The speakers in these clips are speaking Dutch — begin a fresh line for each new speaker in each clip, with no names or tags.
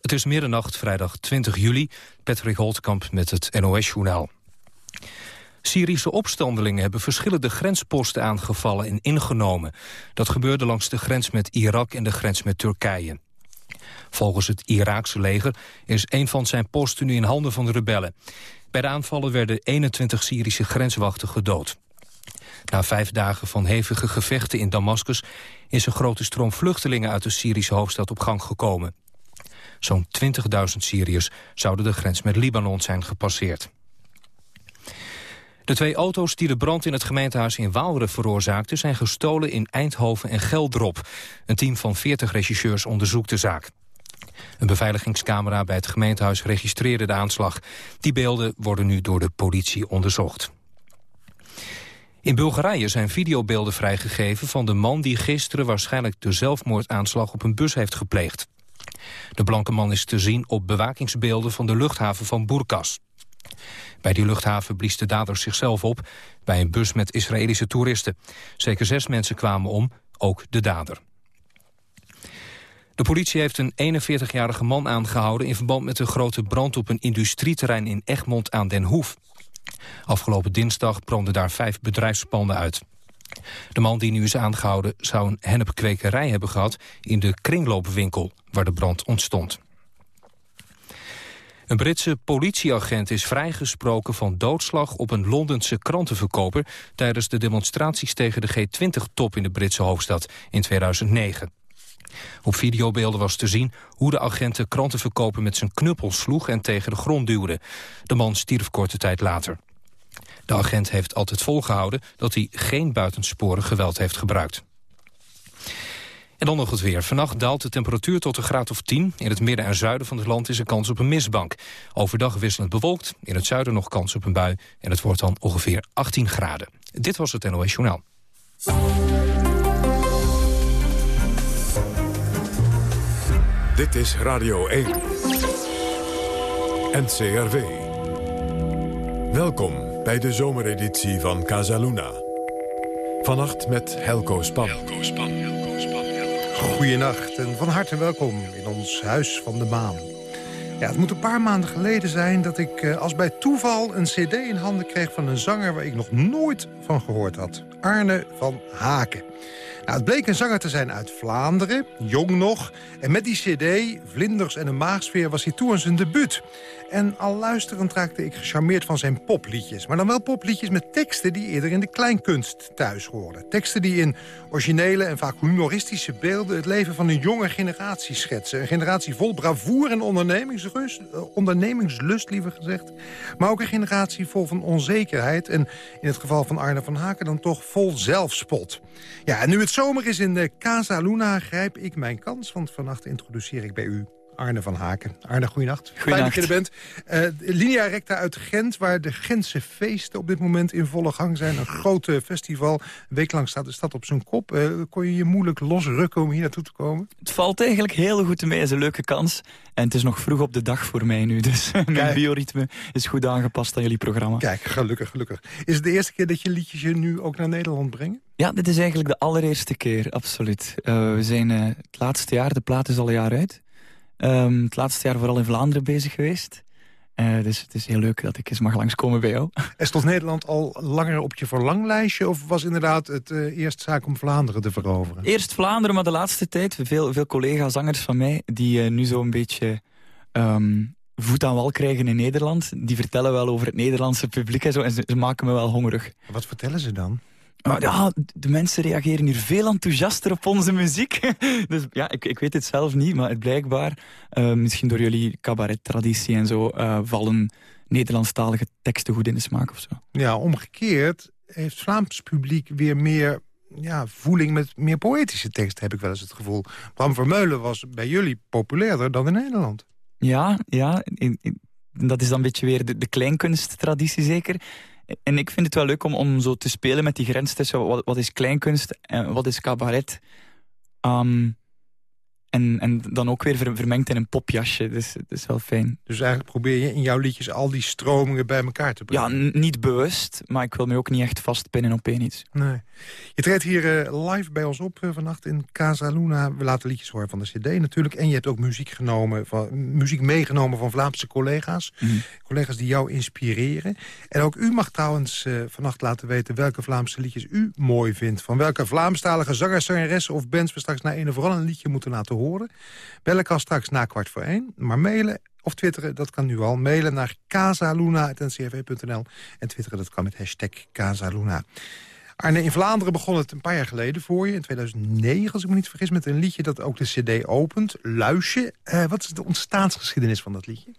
Het is middernacht, vrijdag 20 juli. Patrick Holtkamp met het NOS-journaal. Syrische opstandelingen hebben verschillende grensposten aangevallen en ingenomen. Dat gebeurde langs de grens met Irak en de grens met Turkije. Volgens het Iraakse leger is een van zijn posten nu in handen van de rebellen. Bij de aanvallen werden 21 Syrische grenswachten gedood. Na vijf dagen van hevige gevechten in Damascus... is een grote stroom vluchtelingen uit de Syrische hoofdstad op gang gekomen. Zo'n 20.000 Syriërs zouden de grens met Libanon zijn gepasseerd. De twee auto's die de brand in het gemeentehuis in Waalre veroorzaakten... zijn gestolen in Eindhoven en Geldrop. Een team van 40 regisseurs onderzoekt de zaak. Een beveiligingscamera bij het gemeentehuis registreerde de aanslag. Die beelden worden nu door de politie onderzocht. In Bulgarije zijn videobeelden vrijgegeven van de man die gisteren waarschijnlijk de zelfmoordaanslag op een bus heeft gepleegd. De blanke man is te zien op bewakingsbeelden van de luchthaven van Burkas. Bij die luchthaven blies de dader zichzelf op bij een bus met Israëlische toeristen. Zeker zes mensen kwamen om, ook de dader. De politie heeft een 41-jarige man aangehouden... in verband met een grote brand op een industrieterrein in Egmond aan Den Hoef. Afgelopen dinsdag brandden daar vijf bedrijfspanden uit. De man die nu is aangehouden zou een hennepkwekerij hebben gehad... in de kringloopwinkel waar de brand ontstond. Een Britse politieagent is vrijgesproken van doodslag op een Londense krantenverkoper tijdens de demonstraties tegen de G20-top in de Britse hoofdstad in 2009. Op videobeelden was te zien hoe de agent de krantenverkoper met zijn knuppel sloeg en tegen de grond duwde. De man stierf korte tijd later. De agent heeft altijd volgehouden dat hij geen buitensporig geweld heeft gebruikt. En dan nog het weer. Vannacht daalt de temperatuur tot een graad of 10. In het midden en zuiden van het land is er kans op een mistbank. Overdag wisselend bewolkt, in het zuiden nog kans op een bui... en het wordt dan ongeveer 18 graden. Dit was het NOS Journaal.
Dit is Radio 1. NCRV. Welkom bij de zomereditie van Casaluna. Vannacht met Helco Span. Helco Span.
Goedenacht en van harte welkom in ons Huis van de Maan. Ja, het moet een paar maanden geleden zijn dat ik eh, als bij toeval een cd in handen kreeg van een zanger waar ik nog nooit van gehoord had. Arne van Haken. Nou, het bleek een zanger te zijn uit Vlaanderen, jong nog. En met die cd, Vlinders en een Maagsfeer, was hij toe aan zijn debuut. En al luisterend raakte ik gecharmeerd van zijn popliedjes. Maar dan wel popliedjes met teksten die eerder in de kleinkunst thuis hoorden. Teksten die in originele en vaak humoristische beelden... het leven van een jonge generatie schetsen. Een generatie vol bravoure en eh, ondernemingslust liever gezegd. Maar ook een generatie vol van onzekerheid. En in het geval van Arne van Haken dan toch vol zelfspot. Ja, en nu het zomer is in de Casa Luna grijp ik mijn kans. Want vannacht introduceer ik bij u Arne van Haken. Arne, goeienacht. Fijn dat je er bent. Uh, Linea Recta uit Gent, waar de Gentse feesten op dit moment in volle gang zijn. Een groot festival. Een week lang staat de stad op zijn kop. Uh, kon je je moeilijk losrukken om hier naartoe te komen?
Het valt eigenlijk heel goed mee. Het is een leuke kans. En het is nog vroeg op de dag voor mij nu. Dus mijn bioritme is goed aangepast aan jullie programma.
Kijk, gelukkig, gelukkig. Is het de eerste keer dat je liedjes je nu ook naar Nederland brengen?
Ja, dit is eigenlijk de allereerste keer, absoluut. Uh, we zijn het laatste jaar, de plaat is al een jaar uit. Um, het laatste jaar vooral in Vlaanderen bezig geweest. Uh, dus het is heel leuk dat ik eens mag langskomen bij jou.
En stond Nederland al langer op je verlanglijstje... of was inderdaad het uh, eerst zaak om Vlaanderen te veroveren?
Eerst Vlaanderen, maar de laatste tijd... veel, veel collega-zangers van mij... die uh, nu zo een beetje um, voet aan wal krijgen in Nederland... die vertellen wel over het Nederlandse publiek en zo... en ze, ze maken me wel hongerig.
Wat vertellen ze dan?
Ja, de mensen reageren hier veel enthousiaster op onze muziek. dus ja, ik, ik weet het zelf niet, maar het blijkbaar... Uh, misschien door jullie cabaret-traditie en zo... Uh, vallen Nederlandstalige teksten goed in de smaak of zo.
Ja, omgekeerd heeft Vlaams publiek weer meer ja, voeling met meer poëtische teksten, heb ik wel eens het gevoel. Bram Vermeulen was bij jullie populairder dan in Nederland.
Ja, ja in, in, dat is dan een beetje weer de, de kleinkunsttraditie zeker. En ik vind het wel leuk om, om zo te spelen met die grens tussen wat, is kleinkunst en wat is cabaret. Um, En, en dan ook weer vermengd in een popjasje. Dus het is wel fijn.
Dus eigenlijk probeer je in jouw liedjes al die stromingen bij elkaar te brengen?
Ja, niet bewust. Maar ik wil me ook niet echt vastpinnen op één iets.
Nee. Je treedt hier uh, live bij ons op uh, vannacht in Casa Luna. We laten liedjes horen van de cd natuurlijk. En je hebt ook muziek, genomen van, muziek meegenomen van Vlaamse collega's. Mm. Collega's die jou inspireren. En ook u mag trouwens uh, vannacht laten weten welke Vlaamse liedjes u mooi vindt. Van welke Vlaamstalige zangers, zangeressen of bands we straks naar een of vooral een liedje moeten laten horen. Bellen kan straks na kwart voor één. Maar mailen of twitteren, dat kan nu al. Mailen naar casaluna.ncrv.nl. En twitteren, dat kan met hashtag Casaluna. Arne, in Vlaanderen begon het een paar jaar geleden voor je. In 2009, als ik me niet vergis, met een liedje dat ook de cd opent. Luisje. Uh, wat is de ontstaansgeschiedenis van dat liedje?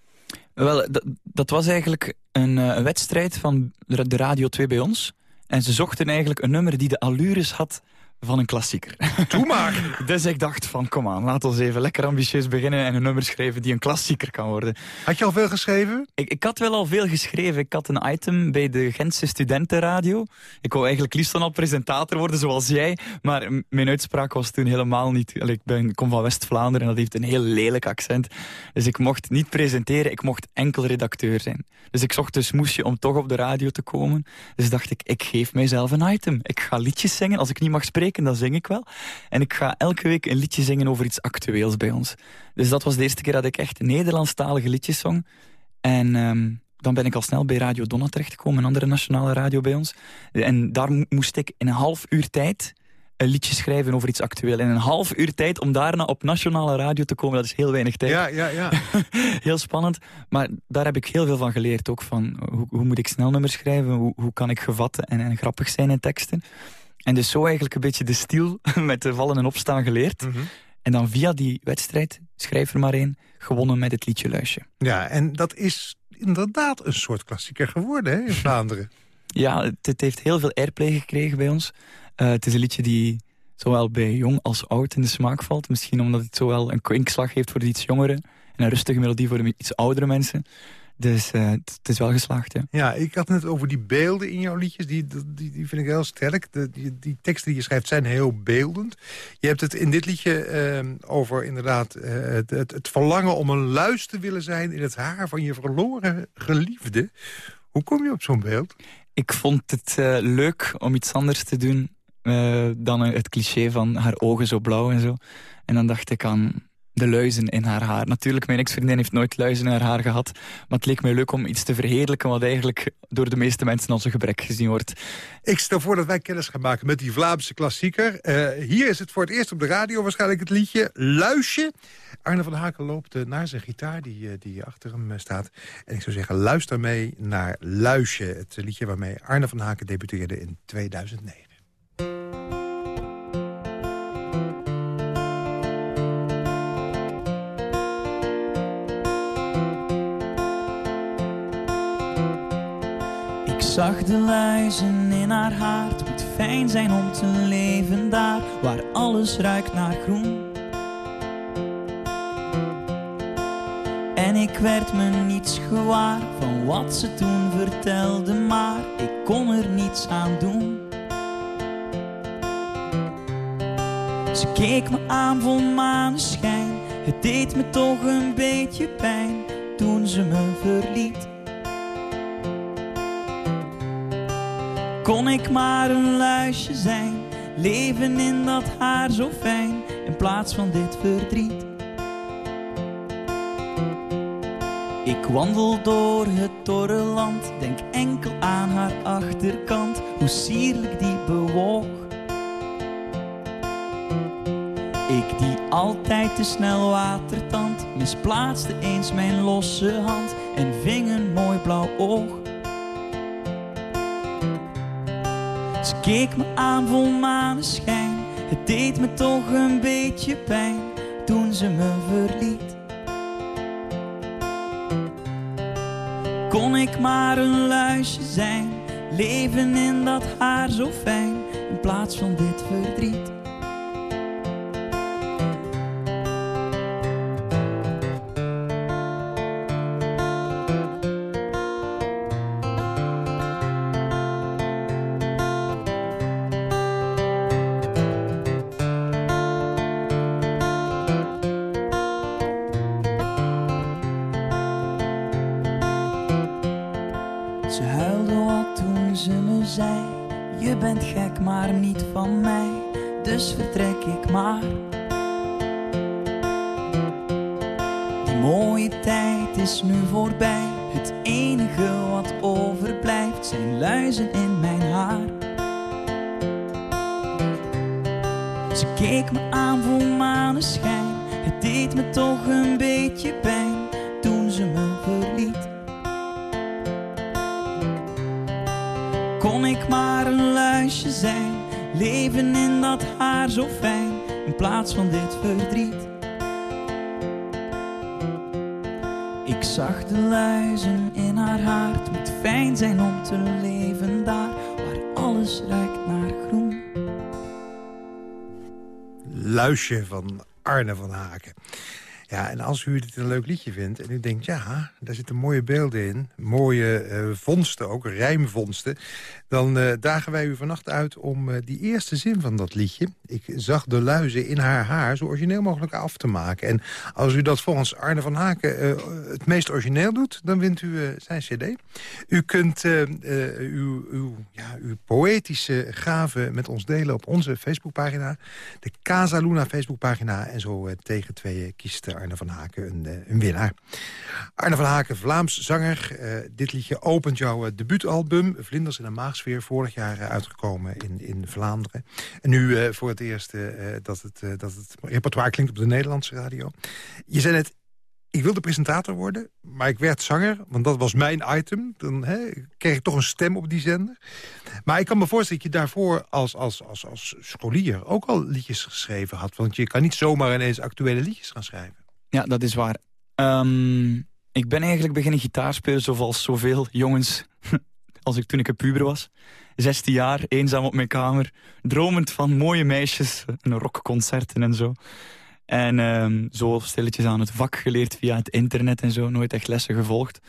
Wel, dat was eigenlijk een, een wedstrijd van de Radio 2 bij ons. En ze zochten eigenlijk een nummer die de allures had van een klassieker.
Doe maar!
dus ik dacht van, kom aan, laten we even lekker ambitieus beginnen... en een nummer schrijven die een klassieker kan worden.
Had je al veel geschreven?
Ik, ik had wel al veel geschreven. Ik had een item bij de Gentse Studentenradio. Ik wou eigenlijk liefst dan al presentator worden, zoals jij. Maar mijn uitspraak was toen helemaal niet... Ik, ben, ik kom van West-Vlaanderen en dat heeft een heel lelijk accent. Dus ik mocht niet presenteren, ik mocht enkel redacteur zijn. Dus ik zocht een smoesje om toch op de radio te komen. Dus dacht ik, ik geef mijzelf een item. Ik ga liedjes zingen als ik niet mag spreken en dan zing ik wel. En ik ga elke week een liedje zingen over iets actueels bij ons. Dus dat was de eerste keer dat ik echt Nederlandstalige liedjes zong. En um, dan ben ik al snel bij Radio Donna terechtgekomen, een andere nationale radio bij ons. En daar moest ik in een half uur tijd een liedje schrijven over iets actueel. In een half uur tijd om daarna op nationale radio te komen, dat is heel weinig tijd.
Ja, ja, ja.
heel spannend. Maar daar heb ik heel veel van geleerd ook. Van hoe, hoe moet ik snel nummers schrijven? Hoe, hoe kan ik gevatten en, en grappig zijn in teksten? En dus zo eigenlijk een beetje de stil met de vallen en opstaan geleerd. Mhm. En dan via die wedstrijd, schrijf er maar één, gewonnen met het liedje Luisje.
Ja, en dat is inderdaad een soort klassieker geworden hè, in Vlaanderen.
ja, het, het, heeft heel veel airplay gekregen bij ons. Uh, het is een liedje die zowel bij jong als oud in de smaak valt. Misschien omdat het zowel een kwinkslag heeft voor de iets jongeren... en een rustige melodie voor de iets oudere mensen... Dus uh, het is wel geslaagd, ja.
Ja, ik had het over die beelden in jouw liedjes. Die, die, die vind ik heel sterk. De, die, die, teksten die je schrijft zijn heel beeldend. Je hebt het in dit liedje uh, over inderdaad uh, het, het, het, verlangen om een luis te willen zijn... in het haar van je verloren geliefde. Hoe kom je op zo'n beeld?
Ik vond het leuk om iets anders te doen... dan het cliché van haar ogen zo blauw en zo. En dan dacht ik aan de luizen in haar haar. Natuurlijk, mijn ex-vriendin heeft nooit luizen in haar haar gehad. Maar het leek mij leuk om iets te verheerlijken... wat eigenlijk door de meeste mensen als een gebrek gezien wordt.
Ik stel voor dat wij kennis gaan maken met die Vlaamse klassieker. Uh, hier is het voor het eerst op de radio waarschijnlijk het liedje Luisje. Arne van Haken loopt uh, naar zijn gitaar die, uh, die achter hem staat. En ik zou zeggen, luister mee naar Luisje. Het liedje waarmee Arne van Haken debuteerde in 2009.
Zag de luizen in haar haar. Het moet fijn zijn om te leven daar, waar alles ruikt naar groen. En ik werd me niets gewaar van wat ze toen vertelde, maar ik kon er niets aan doen. Ze keek me aan vol maneschijn, het deed me toch een beetje pijn toen ze me verliet. Kon ik maar een luisje zijn, leven in dat haar zo fijn, in plaats van dit verdriet. Ik wandel door het dorre land, denk enkel aan haar achterkant, hoe sierlijk die bewoog. Ik die altijd te snel watertand, misplaatste eens mijn losse hand en ving een mooi blauw oog. Ze keek me aan vol maneschijn. Het deed me toch een beetje pijn toen ze me verliet. Kon ik maar een luisje zijn, leven in dat haar zo fijn, in plaats van dit verdriet. Van
Arne van Haken. Ja, en als u dit een leuk liedje vindt en u denkt... ja, daar zitten mooie beelden in, mooie uh, vondsten ook, rijmvondsten... dan uh, dagen wij u vannacht uit om uh, die eerste zin van dat liedje... ik zag de luizen in haar haar zo origineel mogelijk af te maken. En als u dat volgens Arne van Haken het meest origineel doet... dan wint u zijn cd. U kunt uw, uw, ja, uw poëtische gaven met ons delen op onze Facebookpagina... de Casa Luna Facebookpagina. En zo tegen tweeën kiest Arne van Haken een, eh, een winnaar. Arne van Haken, Vlaams zanger. Dit liedje opent jouw debuutalbum. Vlinders in de Vorig jaar uitgekomen in, in Vlaanderen. En nu voor het eerst dat, het, dat het repertoire klinkt op de Nederlandse radio. Je zei net, ik wilde presentator worden, maar ik werd zanger. Want dat was mijn item. Dan hè, kreeg ik toch een stem op die zender. Maar ik kan me voorstellen dat je daarvoor als, als, als, als scholier... ook al liedjes geschreven had. Want je kan niet zomaar ineens actuele liedjes gaan schrijven.
Ja, dat is waar. Um, ik ben eigenlijk beginnen gitaar spelen zoals zoveel jongens als ik toen ik een puber was. 16 jaar, eenzaam op mijn kamer, dromend van mooie meisjes en rockconcerten en zo. En um, zo stilletjes aan het vak geleerd via het internet en zo, nooit echt lessen gevolgd.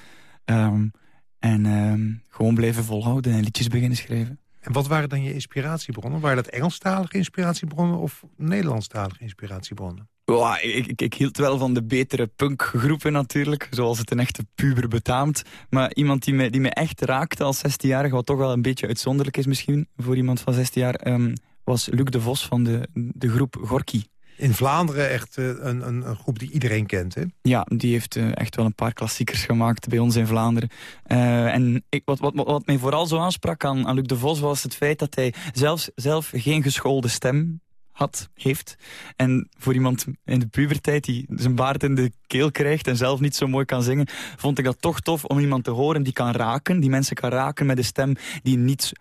Um, en gewoon blijven volhouden en liedjes beginnen schrijven.
En wat waren dan je inspiratiebronnen? Waren dat Engelstalige inspiratiebronnen of Nederlandstalige inspiratiebronnen?
Ik, ik, ik, hield wel van de betere punkgroepen natuurlijk, zoals het een echte puber betaamt. Maar iemand die me, die me echt raakte als 16-jarige, wat toch wel een beetje uitzonderlijk is misschien voor iemand van 16 jaar, um, was Luc de Vos van de, de groep Gorky.
In Vlaanderen echt uh, een, een, een, groep die iedereen kent, hè?
Ja, die heeft uh, echt wel een paar klassiekers gemaakt bij ons in Vlaanderen. Uh, en ik, wat, wat, wat mij vooral zo aansprak aan, aan Luc de Vos was het feit dat hij zelfs, zelf geen geschoolde stem had, heeft. En voor iemand in de puberteit die zijn baard in de keel krijgt en zelf niet zo mooi kan zingen, vond ik dat toch tof om iemand te horen die kan raken, die mensen kan raken met een stem die niet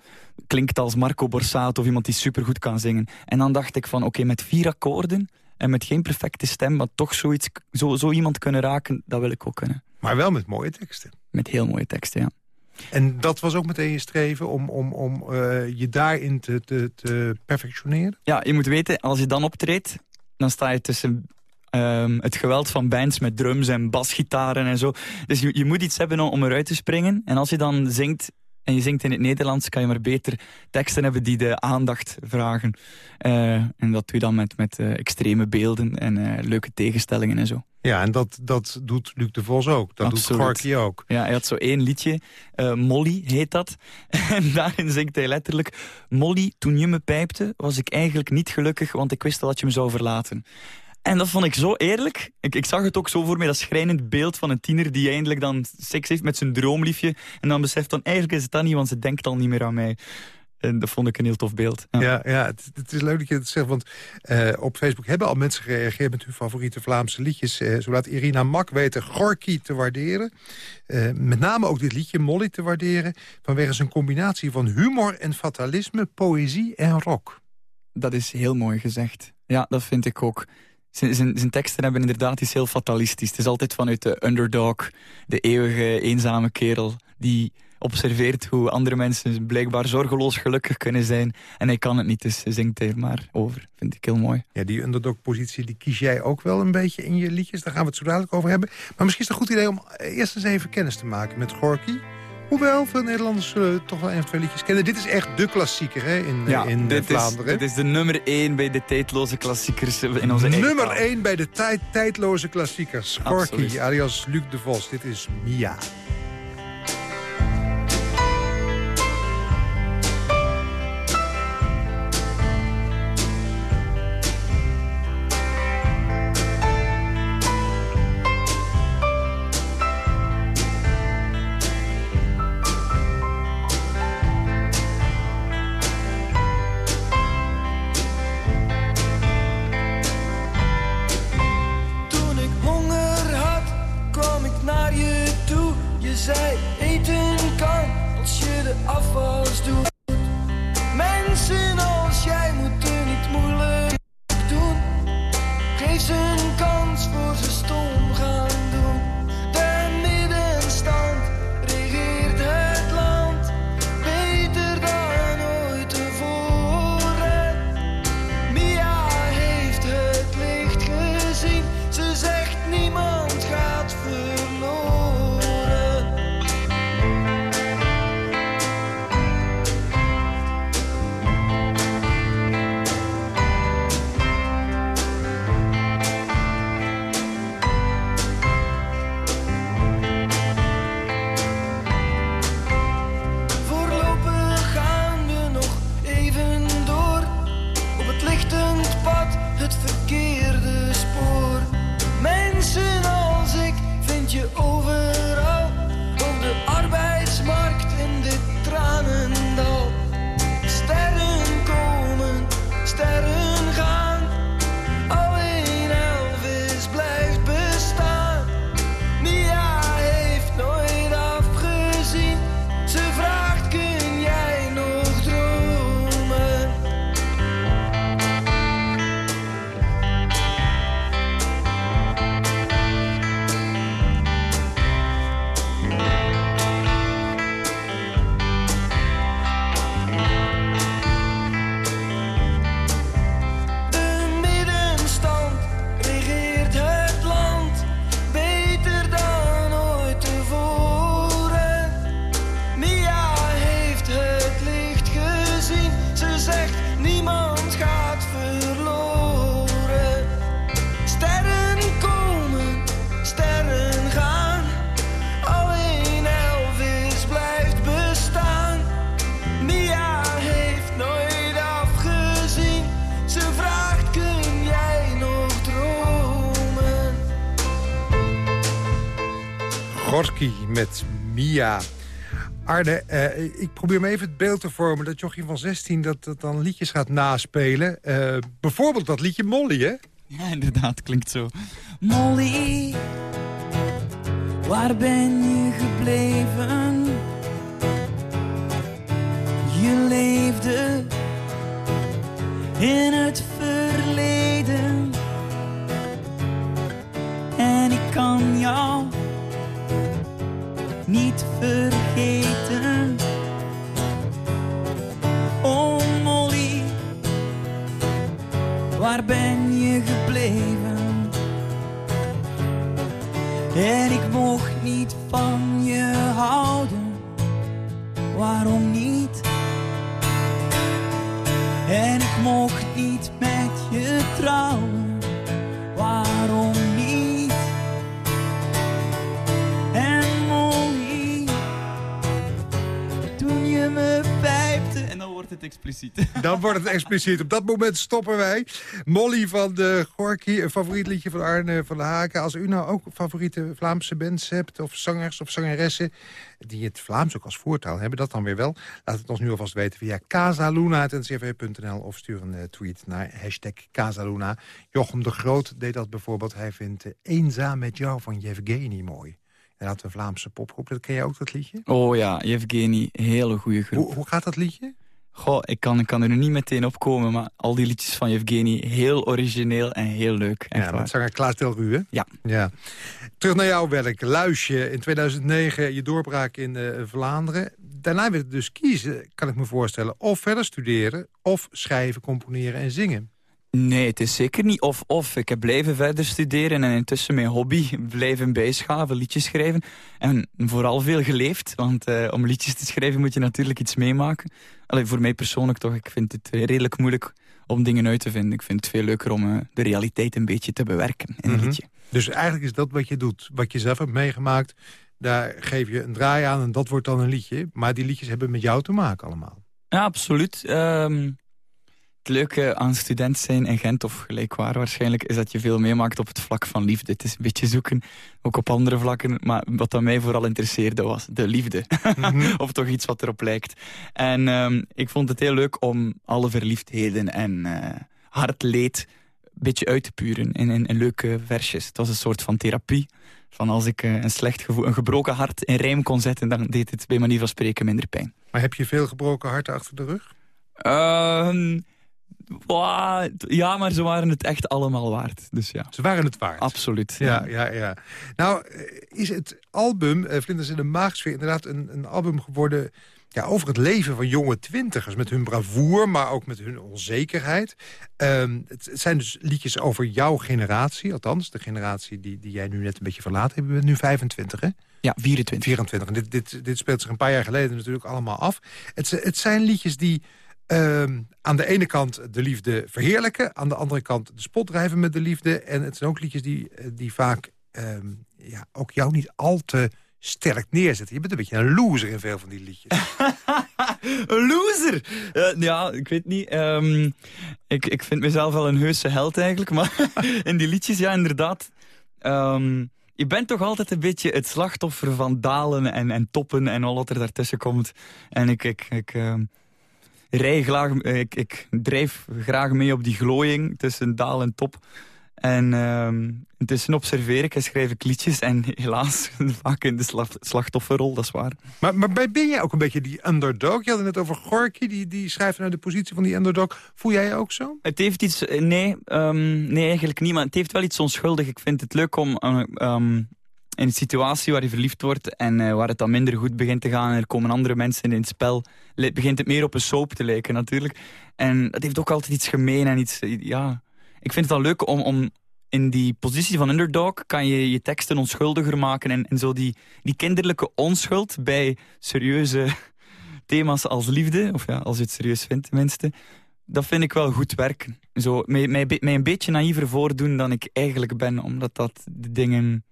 klinkt als Marco Borsato of iemand die supergoed kan zingen. En dan dacht ik van oké, met vier akkoorden en met geen perfecte stem, maar toch zoiets, zo, zo iemand kunnen raken, dat wil ik ook kunnen.
Maar wel met mooie teksten.
Met heel mooie teksten, ja.
En dat was ook meteen je streven om, om, om uh, je daarin te, te, te perfectioneren?
Ja, je moet weten, als je dan optreedt, dan sta je tussen um, het geweld van bands met drums en basgitaren en zo. Dus je, je moet iets hebben om, om eruit te springen. En als je dan zingt en je zingt in het Nederlands, kan je maar beter teksten hebben die de aandacht vragen. Uh, en dat doe je dan met, met uh, extreme beelden en uh, leuke tegenstellingen en zo.
Ja, en dat, dat doet Luc de Vos ook. Dat Absoluut. doet Gorky ook.
Ja, hij had zo één liedje. Molly heet dat. en daarin zingt hij letterlijk... Molly, toen je me pijpte, was ik eigenlijk niet gelukkig... want ik wist dat je me zou verlaten. En dat vond ik zo eerlijk. Ik, ik zag het ook zo voor mij, dat schrijnend beeld van een tiener... die eindelijk dan seks heeft met zijn droomliefje... en dan beseft dan, eigenlijk is het dat niet, want ze denkt al niet meer aan mij. En dat vond ik een heel tof beeld.
Ja, ja, ja het, het, is leuk dat je het zegt. Want uh, op Facebook hebben al mensen gereageerd met hun favoriete Vlaamse liedjes. Uh, zo laat Irina Mak weten Gorky te waarderen. Uh, met name ook dit liedje Molly te waarderen. Vanwege zijn combinatie van humor en fatalisme, poëzie en rock.
Dat is heel mooi gezegd. Ja, dat vind ik ook. Zijn, teksten hebben inderdaad iets heel fatalistisch. Het is altijd vanuit de underdog, de eeuwige eenzame kerel... die observeert hoe andere mensen blijkbaar zorgeloos gelukkig kunnen zijn. En hij kan het niet, dus zingt hij maar over. Vind ik heel mooi.
Ja, die underdog-positie die kies jij ook wel een beetje in je liedjes. Daar gaan we het zo dadelijk over hebben. Maar misschien is het een goed idee om eerst eens even kennis te maken met Gorky. Hoewel, veel Nederlanders zullen toch wel een of twee liedjes kennen. Dit is echt de klassieker hè, in, ja, in dit Vlaanderen.
Is, dit is de nummer 1 bij de tijdloze klassiekers in onze
Nummer 1 bij de tijd, tijdloze klassiekers. Gorky, alias Luc de Vos. Dit is Mia.
Mia.
Arne, eh, ik probeer me even het beeld te vormen... dat Jochie van 16 dat, dan liedjes gaat naspelen. Eh, bijvoorbeeld dat liedje Molly, hè?
Ja, inderdaad, klinkt zo.
Molly, waar ben je gebleven? Je leefde in het verleden. En ik kan jou niet vergeten. Oh Molly, waar ben je gebleven? En ik mocht niet van je houden, waarom niet? En ik mocht niet met je trouwen, waarom het expliciet.
Dan wordt het expliciet. Op dat moment stoppen wij. Molly van de Gorky, een favoriet liedje van Arne van der Haken. Als u nou ook favoriete Vlaamse bands hebt... of zangers of zangeressen die het Vlaams ook als voertaal hebben... dat dan weer wel. Laat het ons nu alvast weten via casaluna.ncv.nl... of stuur een eh, tweet naar hashtag Casaluna. Jochem de Groot deed dat bijvoorbeeld. Hij vindt eh, Eenzaam met jou van Yevgeny mooi. En dat een Vlaamse popgroep. Dat ken je ook, dat liedje?
Oh ja, Yevgeny, hele goede groep.
Hoe, hoe gaat dat liedje?
Goh, ik kan, ik kan er nu niet meteen op komen, maar al die liedjes van Yevgeny, heel origineel en heel leuk. Echt
ja, met zanger Klaas Delru, hè?
Ja.
ja. Terug naar jouw werk. Luisje, in 2009 je doorbraak in eh, Vlaanderen. Daarna werd het dus kiezen, kan ik me voorstellen. Of verder studeren, of schrijven, componeren en zingen.
Nee, het is zeker niet of-of. Ik heb blijven verder studeren en intussen mijn hobby blijven bijschaven, liedjes schrijven. En vooral veel geleefd, want eh, om liedjes te schrijven moet je natuurlijk iets meemaken. Allee, voor mij persoonlijk toch, ik vind het redelijk moeilijk om dingen uit te vinden. Ik vind het veel leuker om eh, de realiteit een beetje te bewerken in een
Mhm.
liedje.
Dus eigenlijk is dat wat je doet. Wat je zelf hebt meegemaakt, daar geef je een draai aan en dat wordt dan een liedje. Maar die liedjes hebben met jou te maken allemaal.
Ja, absoluut. Ehm, het leuke aan student zijn in Gent, of gelijkwaar waarschijnlijk, is dat je veel meemaakt op het vlak van liefde. Het is een beetje zoeken, ook op andere vlakken. Maar wat aan mij vooral interesseerde was de liefde.
Mhm.
of toch iets wat erop lijkt. En ehm, ik vond het heel leuk om alle verliefdheden en eh hartleed een beetje uit te puren in, in, in leuke versjes. Het was een soort van therapie. Van als ik eh, een slecht gevoel, een gebroken hart in rijm kon zetten, dan deed het bij manier van spreken minder pijn.
Maar heb je veel gebroken harten achter de rug?
Ehm, ja, maar ze waren het echt allemaal waard. Dus ja,
Ze waren het waard.
absoluut.
Ja, ja, ja. Nou, eh, is het album eh, Vlinders in de Maagsfeer inderdaad een, een album geworden... Ja, over het leven van jonge twintigers. Met hun bravoer, maar ook met hun onzekerheid. Ehm, het, het zijn dus liedjes over jouw generatie. Althans, de generatie die, die jij nu net een beetje verlaten hebt. Je bent nu 25, hè?
Ja, 24.
24. En dit, dit, dit speelt zich een paar jaar geleden natuurlijk allemaal af. Het, het zijn liedjes die ehm, aan de ene kant de liefde verheerlijken... aan de andere kant de spot drijven met de liefde. En het zijn ook liedjes die, eh, die vaak ehm, ja, ook jou niet al te sterk neerzetten. Je bent een beetje een loser in veel van die liedjes.
Een loser! Eh, ja, ik weet niet. Ehm, ik, ik vind mezelf wel een heuse held eigenlijk. Maar in die liedjes, ja, inderdaad. Je bent toch altijd een beetje het slachtoffer van dalen en, en toppen en al wat er daartussen komt. En ik, ik, ik, rij graag, ik, ik drijf graag mee op die glooiing tussen daal en top. En ehm intussen observeer ik en schrijf ik liedjes. En helaas vaak in de sla- slachtofferrol, dat is waar.
maar, maar bij- ben jij ook een beetje die underdog? Je had het net over Gorky, die, die schrijft naar de positie van die underdog. Voel jij je ook zo?
Het heeft iets... eh, Nee, ehm, nee, eigenlijk niet. Maar het heeft wel iets onschuldig. Ik vind het leuk om eh, ehm, in een situatie waar je verliefd wordt... en eh, waar het dan minder goed begint te gaan... en er komen andere mensen in het spel... begint het meer op een soap te lijken natuurlijk. En dat heeft ook altijd iets gemeen en iets... eh, Ja, ik vind het dan leuk om... om in die positie van underdog kan je je teksten onschuldiger maken... en, en zo die, die kinderlijke onschuld bij serieuze thema's als liefde... of ja, als je het serieus vindt tenminste dat vind ik wel goed werken. Zo, mij, mij, mij een beetje naïver voordoen dan ik eigenlijk ben, omdat dat de dingen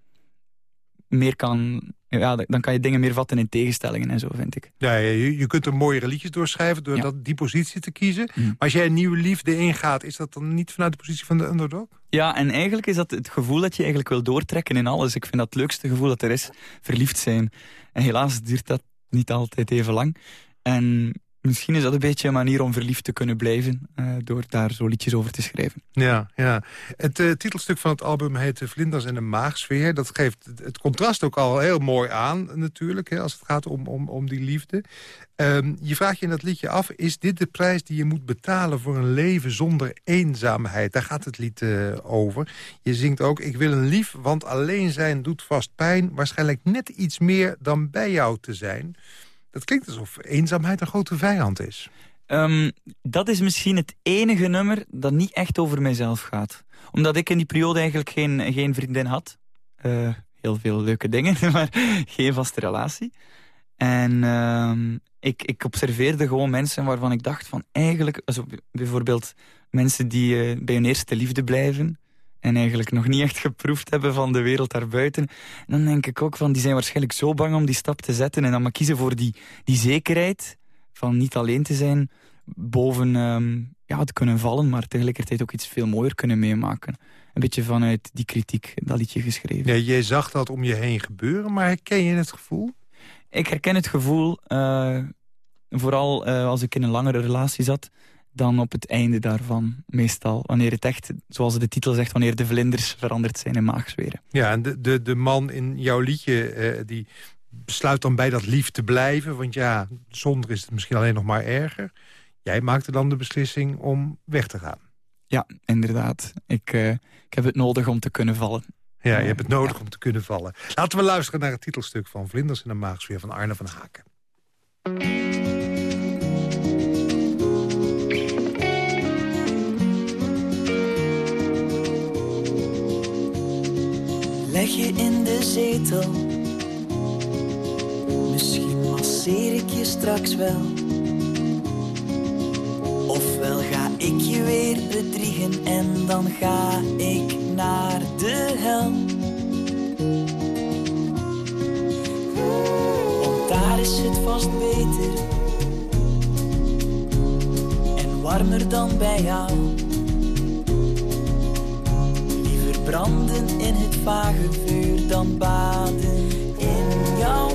meer kan... Ja, dan kan je dingen meer vatten in tegenstellingen en zo, vind ik.
Ja, je, je kunt er mooiere liedjes doorschrijven door
Ja.
dat, die positie te kiezen.
Mm.
Maar als jij een nieuwe liefde ingaat, is dat dan niet vanuit de positie van de underdog?
Ja, en eigenlijk is dat het gevoel dat je eigenlijk wil doortrekken in alles. Ik vind dat het leukste gevoel dat er is, verliefd zijn. En helaas duurt dat niet altijd even lang. En misschien is dat een beetje een manier om verliefd te kunnen blijven, eh, door daar zo liedjes over te schrijven.
Ja, ja. Het eh, titelstuk van het album heet eh, Vlinders en de Maagsfeer. Dat geeft het- contrast ook al heel mooi aan natuurlijk, hè, als het gaat om, om, om die liefde. Ehm, je vraagt je in dat liedje af, is dit de prijs die je moet betalen voor een leven zonder eenzaamheid? Daar gaat het lied over. Je zingt ook, ik wil een lief, want alleen zijn doet vast pijn. Waarschijnlijk net iets meer dan bij jou te zijn. Dat klinkt alsof eenzaamheid een grote vijand is.
Ehm, dat is misschien het enige nummer dat niet echt over mijzelf gaat. Omdat ik in die periode eigenlijk geen, geen vriendin had. Eh, heel veel leuke dingen, maar geen vaste relatie. En ehm, ik, ik observeerde gewoon mensen waarvan ik dacht van eigenlijk... Also, bijvoorbeeld mensen die eh, bij hun eerste liefde blijven... en eigenlijk nog niet echt geproefd hebben van de wereld daarbuiten. En dan denk ik ook van, die zijn waarschijnlijk zo bang om die stap te zetten... en dan maar kiezen voor die, die zekerheid van niet alleen te zijn boven ehm, ja, te kunnen vallen, maar tegelijkertijd ook iets veel mooier kunnen meemaken. Een beetje vanuit die kritiek dat liedje geschreven.
Ja, jij zag dat om je heen gebeuren, maar herken je het gevoel?
Ik herken het gevoel, eh, vooral eh, als ik in een langere relatie zat, dan op het einde daarvan meestal. Wanneer het echt, zoals de titel zegt, wanneer de vlinders veranderd zijn in maagzweren.
Ja, en de, de, de man in jouw liedje, eh, die besluit dan bij dat lief te blijven. Want ja, zonder is het misschien alleen nog maar erger. Jij maakte dan de beslissing om weg te gaan.
Ja, inderdaad. Ik, eh, ik heb het nodig om te kunnen vallen.
Ja, je
Ja,
hebt het nodig
ja.
om te kunnen vallen. Laten we luisteren naar het titelstuk van Vlinders in de Maagsfeer van Arne van Haken.
Je in de zetel. Misschien masseer ik je straks wel. Ofwel ga ik je weer bedriegen en dan ga ik naar de hel. Want daar is het vast beter en warmer dan bij jou. Branden in het vage vuur dan baden in jouw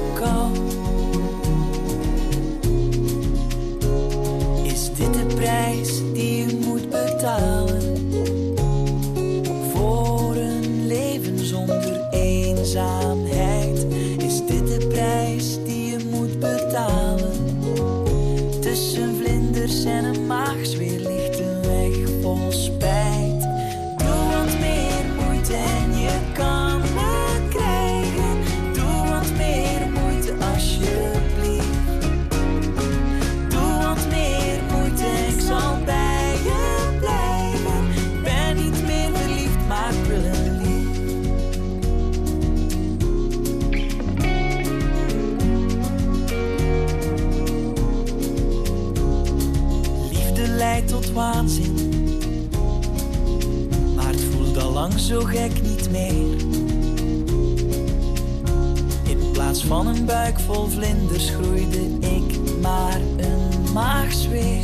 buik vol vlinders groeide ik maar een maagzweer.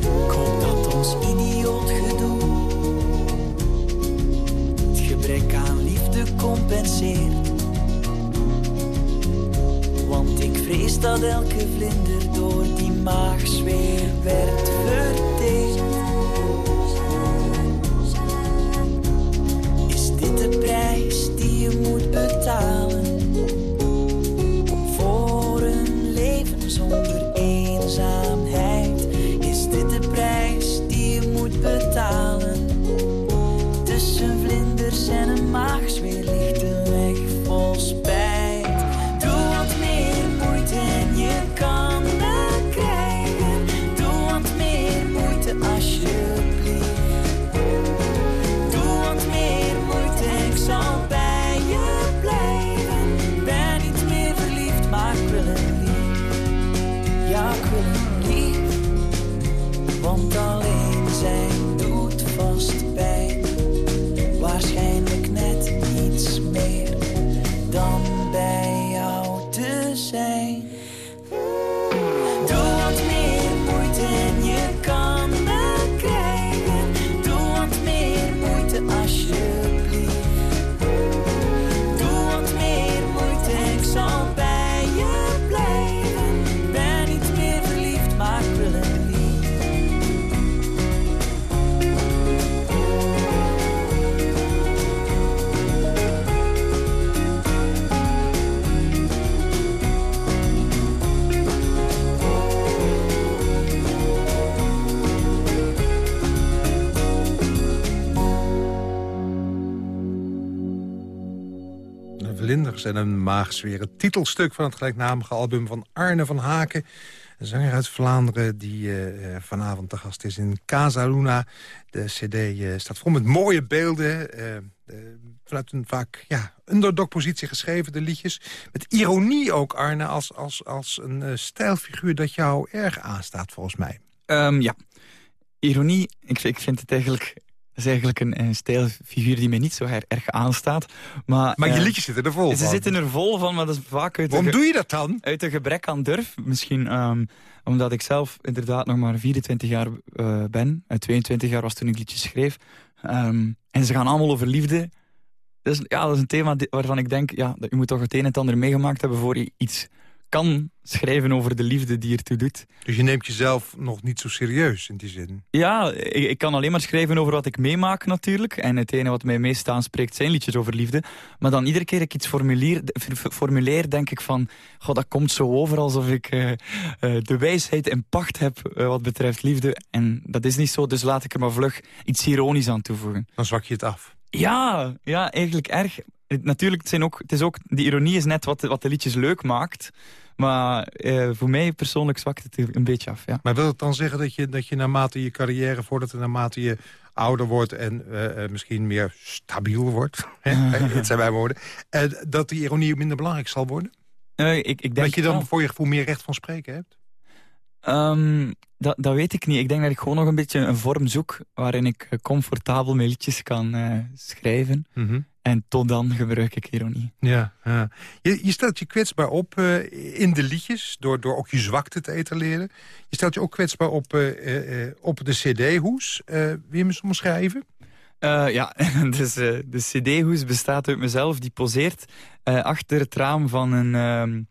Ik hoop dat ons idioot gedoe het gebrek aan liefde compenseert. Want ik vrees dat elke vlinder door die maagzweer werd verteerd. De prijs die je moet betalen? Voor een leven zonder En een maagzweer. Het
titelstuk van het gelijknamige album van Arne van Haken. Een zanger uit Vlaanderen die eh, eh, vanavond te gast is in Casa Luna. De cd eh, staat vol met mooie beelden. vanuit een vaak ja, underdog-positie geschreven, de liedjes. Met ironie ook, Arne, als, als, als een stijlfiguur dat jou erg aanstaat, volgens mij.
Ehm, ja, ironie, ik vind het eigenlijk... Dat is eigenlijk een, een stijlfiguur die mij niet zo erg aanstaat. Maar,
Maar je
eh,
liedjes zitten er vol
Ze
van.
zitten er vol van, maar dat is vaak uit
Waarom doe je dat dan?
uit een gebrek aan durf. Misschien ehm, omdat ik zelf inderdaad nog maar 24 jaar eh, ben. Uit 22 jaar was toen ik liedjes schreef. Ehm, en ze gaan allemaal over liefde. Is, ja, dat is een thema waarvan ik denk... Ja, dat je moet toch het een en het ander meegemaakt hebben... voor je iets kan schrijven over de liefde die ertoe doet.
Dus je neemt jezelf nog niet zo serieus in die zin.
Ja, ik, ik kan alleen maar schrijven over wat ik meemaak natuurlijk. En het ene wat mij meest aanspreekt zijn liedjes over liefde. Maar dan iedere keer ik iets formuleer, denk ik van... God, dat komt zo over alsof ik eh, eh, de wijsheid en pacht heb eh, wat betreft liefde. En dat is niet zo, dus laat ik er maar vlug iets ironisch aan toevoegen.
Dan zwak je het af.
Ja, ja eigenlijk erg. Natuurlijk, het, zijn ook, het is ook, die ironie is net wat wat de liedjes leuk maakt. Maar eh, voor mij persoonlijk zwakt het een beetje af, ja.
Maar wil het dan zeggen dat je, dat je naarmate je carrière vordert... en naarmate je ouder wordt en eh, eh, misschien meer stabiel wordt... het zijn mijn woorden... dat die ironie minder belangrijk zal worden?
Ik, ik denk
dat je dan
wel.
voor je gevoel meer recht van spreken hebt?
Ehm, dat, dat weet ik niet. Ik denk dat ik gewoon nog een beetje een vorm zoek... waarin ik comfortabel mijn liedjes kan schrijven. En tot dan gebruik ik ironie.
Ja, ja. Je, je stelt je kwetsbaar op eh, in de liedjes... Door, door ook je zwakte te etaleren. Je stelt je ook kwetsbaar op, eh, eh, op de cd-hoes. Wil je me eens omschrijven?
Eh, ja, dus de cd-hoes bestaat uit mezelf. Die poseert achter het raam van een, ehm,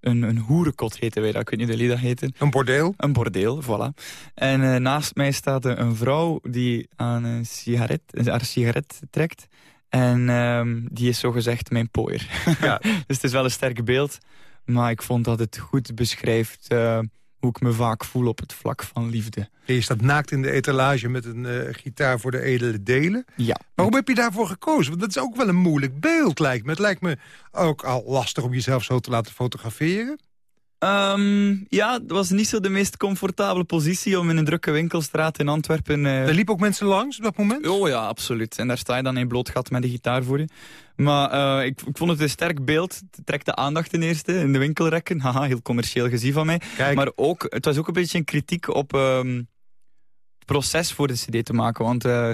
een, een hoerenkot, heten wij dat. Ik weet niet hoe jullie dat heten.
Een bordeel?
Een bordeel, voilà. En naast mij staat een, een vrouw die aan een sigaret, haar sigaret trekt. En ehm, die is zogezegd mijn pooier.
Ja.
dus het is wel een sterk beeld.
Maar ik vond dat het goed beschrijft uh, hoe ik me vaak voel op het vlak van liefde.
Je staat naakt in de etalage met een uh, gitaar voor de edele delen.
Ja.
Waarom heb je daarvoor gekozen? Want dat is ook wel een moeilijk beeld, lijkt me. Het lijkt me ook al lastig om jezelf zo te laten fotograferen.
Um, ja, het was niet zo de meest comfortabele positie om in een drukke winkelstraat in Antwerpen... Uh...
Er liepen ook mensen langs op dat moment?
Oh ja, absoluut. En daar sta je dan in bloot gat met de gitaar voor je. Maar uh, ik, ik, vond het een sterk beeld. Het trekt de aandacht ten eerste in de winkelrekken. Haha, heel commercieel gezien van mij.
Kijk.
Maar ook, het was ook een beetje een kritiek op um, het proces voor de cd te maken. Want... Uh,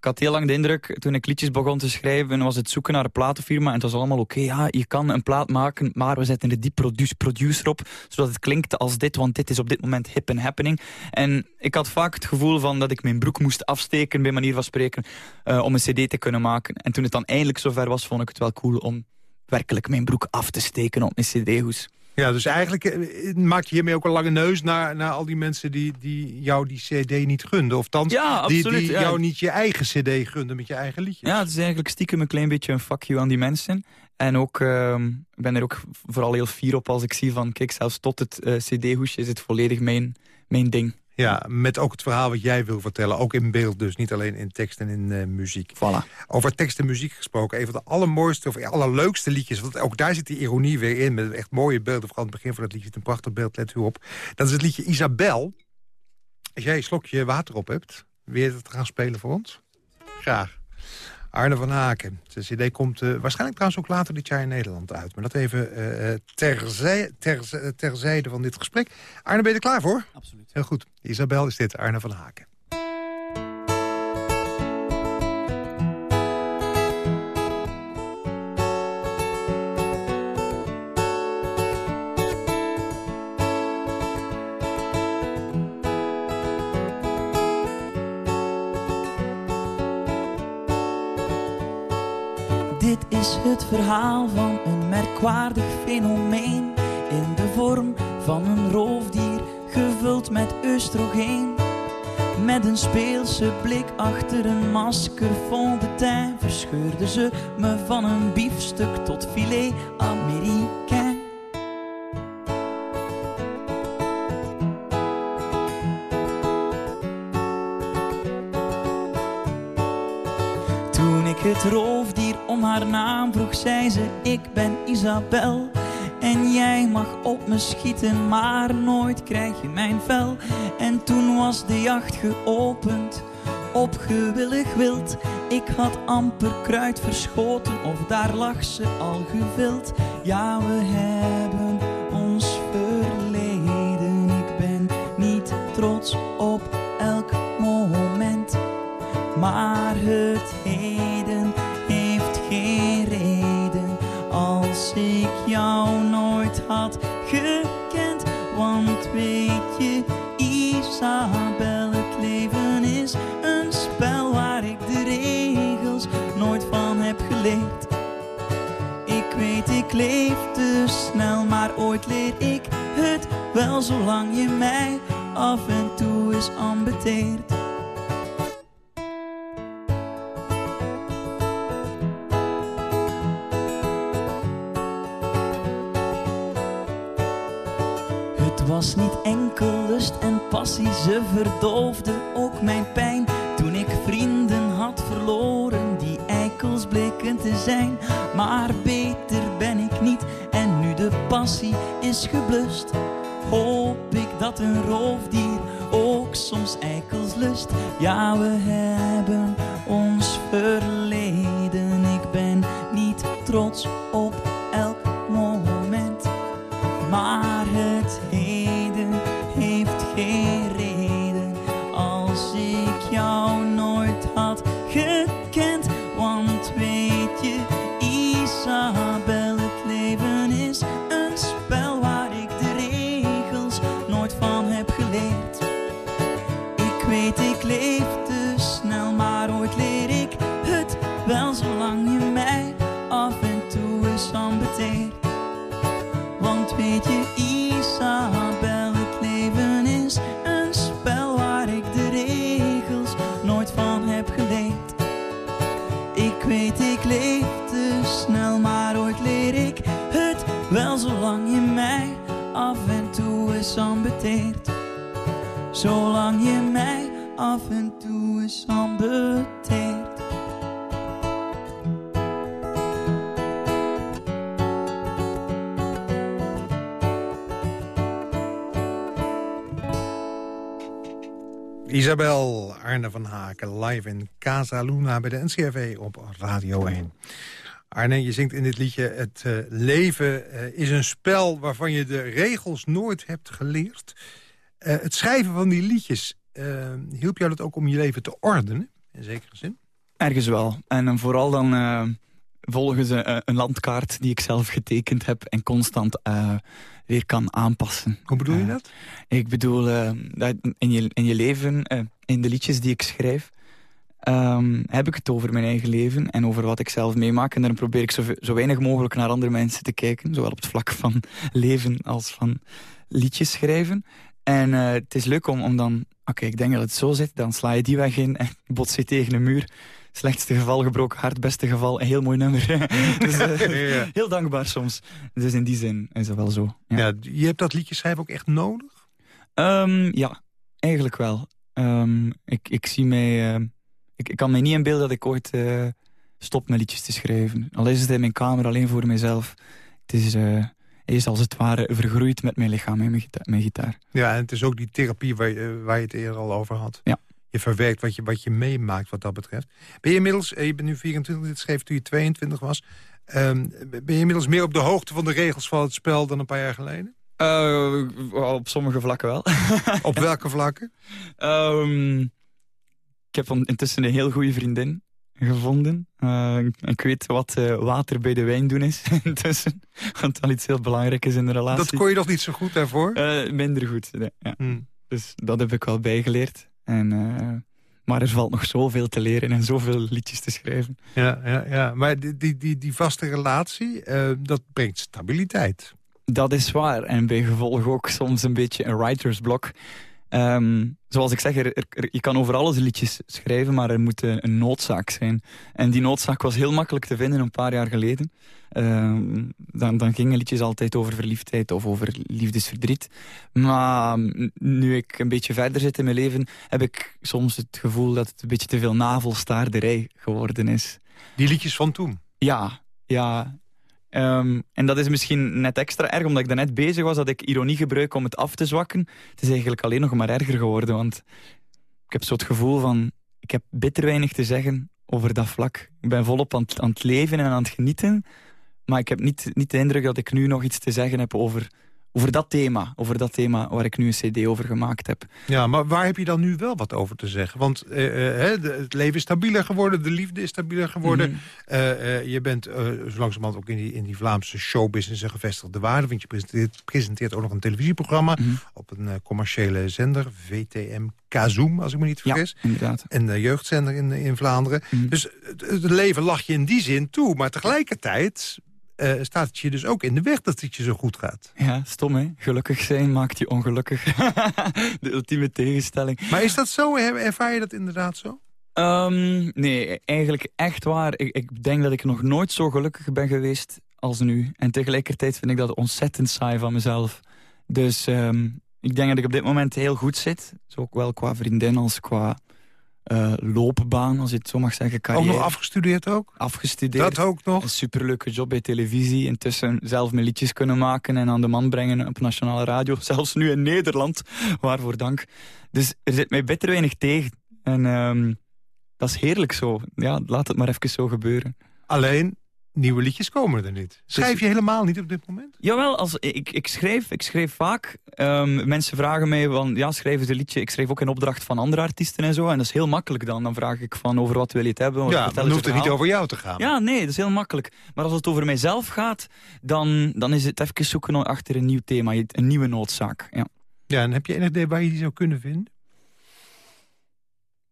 ik had heel lang de indruk, toen ik liedjes begon te schrijven... was het zoeken naar een platenfirma. En het was allemaal oké, ja, je kan een plaat maken... maar we zetten er die produce, producer op... zodat het klinkt als dit, want dit is op dit moment hip en happening. En ik had vaak het gevoel van dat ik mijn broek moest afsteken... bij manier van spreken, uh, om een cd te kunnen maken. En toen het dan eindelijk zover was, vond ik het wel cool... om werkelijk mijn broek af te steken op een cd-hoes.
Ja, dus eigenlijk eh, maak je hiermee ook een lange neus naar, naar al die mensen die, die jou die cd niet gunden. Of thans,
ja, absoluut,
die, die
ja.
jou niet je eigen cd gunden met je eigen liedjes.
Ja, het is eigenlijk stiekem een klein beetje een fuck you aan die mensen. En ook, uh, ik ben er ook vooral heel fier op als ik zie van, kijk, zelfs tot het uh, cd-hoesje is het volledig mijn, mijn ding.
Ja, met ook het verhaal wat jij wil vertellen. Ook in beeld dus, niet alleen in tekst en in uh, muziek.
Voilà.
Over tekst en muziek gesproken. Een van de allermooiste of allerleukste liedjes. Want ook daar zit die ironie weer in. Met echt mooie beelden. Vooral aan het begin van het liedje. Het een prachtig beeld, let u op. Dat is het liedje Isabel. Als jij een slokje water op hebt. Wil je het gaan spelen voor ons? Graag. Arne van Haken. Zijn cd komt uh, waarschijnlijk trouwens ook later dit jaar in Nederland uit. Maar dat even uh, terzij, ter, terzijde van dit gesprek. Arne, ben je er klaar voor?
Absoluut.
Heel goed. Isabel is dit, Arne van Haken.
Verhaal van een merkwaardig fenomeen in de vorm van een roofdier gevuld met oestrogeen. Met een speelse blik achter een masker fond de teint verscheurde ze me van een biefstuk tot filet américain. Toen ik het roofdier om haar naam vroeg, zei ze: Ik ben Isabel. En jij mag op me schieten, maar nooit krijg je mijn vel. En toen was de jacht geopend op gewillig wild. Ik had amper kruid verschoten, of daar lag ze al gevild. Ja, we hebben ons verleden. Ik ben niet trots op elk moment. Maar het Isabel, het leven is een spel waar ik de regels nooit van heb geleerd. Ik weet, ik leef te snel, maar ooit leer ik het wel zolang je mij af en toe eens ambeteert. Verdoofde ook mijn pijn. Toen ik vrienden had verloren, die eikels bleken te zijn. Maar beter ben ik niet en nu de passie is geblust. Hoop ik dat een roofdier ook soms eikels lust. Ja, we hebben ons verleden. Ik ben niet trots op Zolang je mij af en toe eens ambeteert. Isabel
Arne van Haken live in Casa Luna bij de NCRV op Radio 1. Arne, je zingt in dit liedje... het uh, leven uh, is een spel waarvan je de regels nooit hebt geleerd. Uh, het schrijven van die liedjes, hielp jou dat ook om je leven te ordenen? In zekere zin?
Ergens wel. En vooral dan volgen ze een landkaart die ik zelf getekend heb... en constant weer kan aanpassen.
Hoe bedoel je dat?
Ik bedoel, dat in, je, in je leven, in de liedjes die ik schrijf... Um, heb ik het over mijn eigen leven en over wat ik zelf meemaak. En dan probeer ik zo, zo, weinig mogelijk naar andere mensen te kijken. Zowel op het vlak van leven als van liedjes schrijven. En uh, het is leuk om, om dan... Oké, ik denk dat het zo zit. Dan sla je die weg in en bots je tegen een muur. Slechtste geval, gebroken hart. Beste geval, een heel mooi nummer. dus, uh, ja. Heel dankbaar soms. Dus in die zin is het wel zo.
Ja. ja je hebt dat liedje schrijven ook echt nodig?
Um, ja, eigenlijk wel. Um, ik, ik zie mij... Uh, ik, ik, kan me niet inbeelden dat ik ooit stop met liedjes te schrijven. Al is het in mijn kamer alleen voor mezelf. Het is, is als het ware vergroeid met mijn lichaam en mijn, gita mijn gitaar.
Ja, en het is ook die therapie waar je, waar je het eerder al over had.
Ja.
Je verwerkt wat je, wat je meemaakt wat dat betreft. Ben je inmiddels, eh, je bent nu 24, dit schreef toen je 22 was. Um, ben je inmiddels meer op de hoogte van de regels van het spel dan een paar jaar geleden?
Uh, op sommige vlakken wel.
op welke vlakken?
Um, ik heb intussen een heel goede vriendin gevonden. Uh, ik weet wat uh, water bij de wijn doen is intussen. Want dat iets heel belangrijk is in de relatie.
Dat kon je nog niet zo goed daarvoor?
Uh, minder goed, nee, ja. Hmm. Dus dat heb ik wel bijgeleerd. En, maar er valt nog zoveel te leren en zoveel liedjes te schrijven.
Ja, ja, ja. maar die, die, die, die vaste relatie, dat brengt stabiliteit.
Dat is waar. En bij gevolg ook soms een beetje een writersblok. Um, zoals ik zeg, er, er, je kan over alles liedjes schrijven, maar er moet een, een, noodzaak zijn. En die noodzaak was heel makkelijk te vinden een paar jaar geleden. Um, dan, dan gingen liedjes altijd over verliefdheid of over liefdesverdriet. Maar nu ik een beetje verder zit in mijn leven, heb ik soms het gevoel dat het een beetje te veel navelstaarderij geworden is.
Die liedjes van toen?
Ja, ja. Um, en dat is misschien net extra erg, omdat ik daarnet bezig was dat ik ironie gebruik om het af te zwakken. Het is eigenlijk alleen nog maar erger geworden, want ik heb zo het gevoel van... Ik heb bitter weinig te zeggen over dat vlak. Ik ben volop aan, aan het leven en aan het genieten, maar ik heb niet, niet de indruk dat ik nu nog iets te zeggen heb over over dat thema. Over dat thema waar ik nu een cd over gemaakt heb.
Ja, maar waar heb je dan nu wel wat over te zeggen? Want uh, de, het leven is stabieler geworden, de liefde is stabieler geworden. Mm -hmm. uh, je bent zo langzamerhand ook in die, in die Vlaamse showbusiness een gevestigde waarde. Want je presenteert, presenteert ook nog een televisieprogramma mm -hmm. op een commerciële zender, VTM Kazoom, als ik me niet vergis.
Ja, inderdaad.
Een jeugdzender in, in Vlaanderen. Mm -hmm. Dus het, het leven lag je in die zin toe. Maar tegelijkertijd uh, staat het je dus ook in de weg dat het je zo goed gaat.
Ja, stom hè. Gelukkig zijn maakt je ongelukkig. de ultieme tegenstelling.
Maar is dat zo? Ervaar je dat inderdaad zo?
Um, nee, eigenlijk echt waar. Ik, ik, denk dat ik nog nooit zo gelukkig ben geweest als nu. En tegelijkertijd vind ik dat ontzettend saai van mezelf. Dus um, ik denk dat ik op dit moment heel goed zit. Zowel qua vriendin als qua uh, loopbaan, als je het zo mag zeggen. Carrière.
Ook nog afgestudeerd ook?
Afgestudeerd.
Dat ook nog?
Een superleuke job bij televisie. Intussen zelf mijn liedjes kunnen maken en aan de man brengen op nationale radio. Zelfs nu in Nederland, waarvoor dank. Dus er zit mij bitter weinig tegen. En um, dat is heerlijk zo. Ja, laat het maar even zo gebeuren.
Alleen, nieuwe liedjes komen er niet. Schrijf je helemaal niet op dit moment?
Jawel, als, ik, ik, schrijf, ik schrijf vaak. Um, mensen vragen mij, van, ja, schrijven ze een liedje. Ik schrijf ook in opdracht van andere artiesten en zo. En dat is heel makkelijk dan. Dan vraag ik van, over wat wil je het hebben?
Ja, dan hoeft het niet over jou te gaan.
Ja, nee, dat is heel makkelijk. Maar als het over mijzelf gaat, dan, dan is het even zoeken achter een nieuw thema. Een nieuwe noodzaak, ja.
Ja, en heb je enig idee waar je die zou kunnen vinden?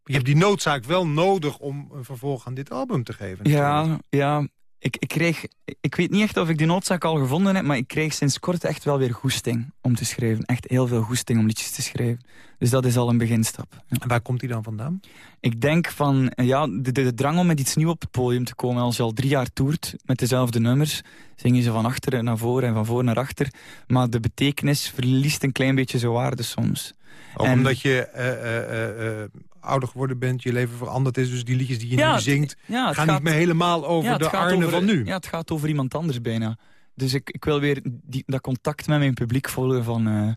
Je hebt die noodzaak wel nodig om een vervolg aan dit album te geven.
Ja, ja ik, ik, kreeg, ik weet niet echt of ik die noodzaak al gevonden heb, maar ik kreeg sinds kort echt wel weer goesting om te schrijven. Echt heel veel goesting om liedjes te schrijven. Dus dat is al een beginstap.
En waar komt die dan vandaan?
Ik denk van, ja, de, de, drang om met iets nieuws op het podium te komen. Als je al drie jaar toert met dezelfde nummers, zing je ze van achter naar voren en van voor naar achter. Maar de betekenis verliest een klein beetje zijn waarde soms.
Ook
En-
omdat je eh, eh, eh, ouder geworden bent, je leven veranderd is. Dus die liedjes die je
Ja,
nu zingt,
Ja,
gaan
gaat-
niet meer helemaal over
ja,
de Arne
over-
van nu.
Ja, het gaat over iemand anders bijna. Dus ik, ik wil weer die, dat contact met mijn publiek volgen van...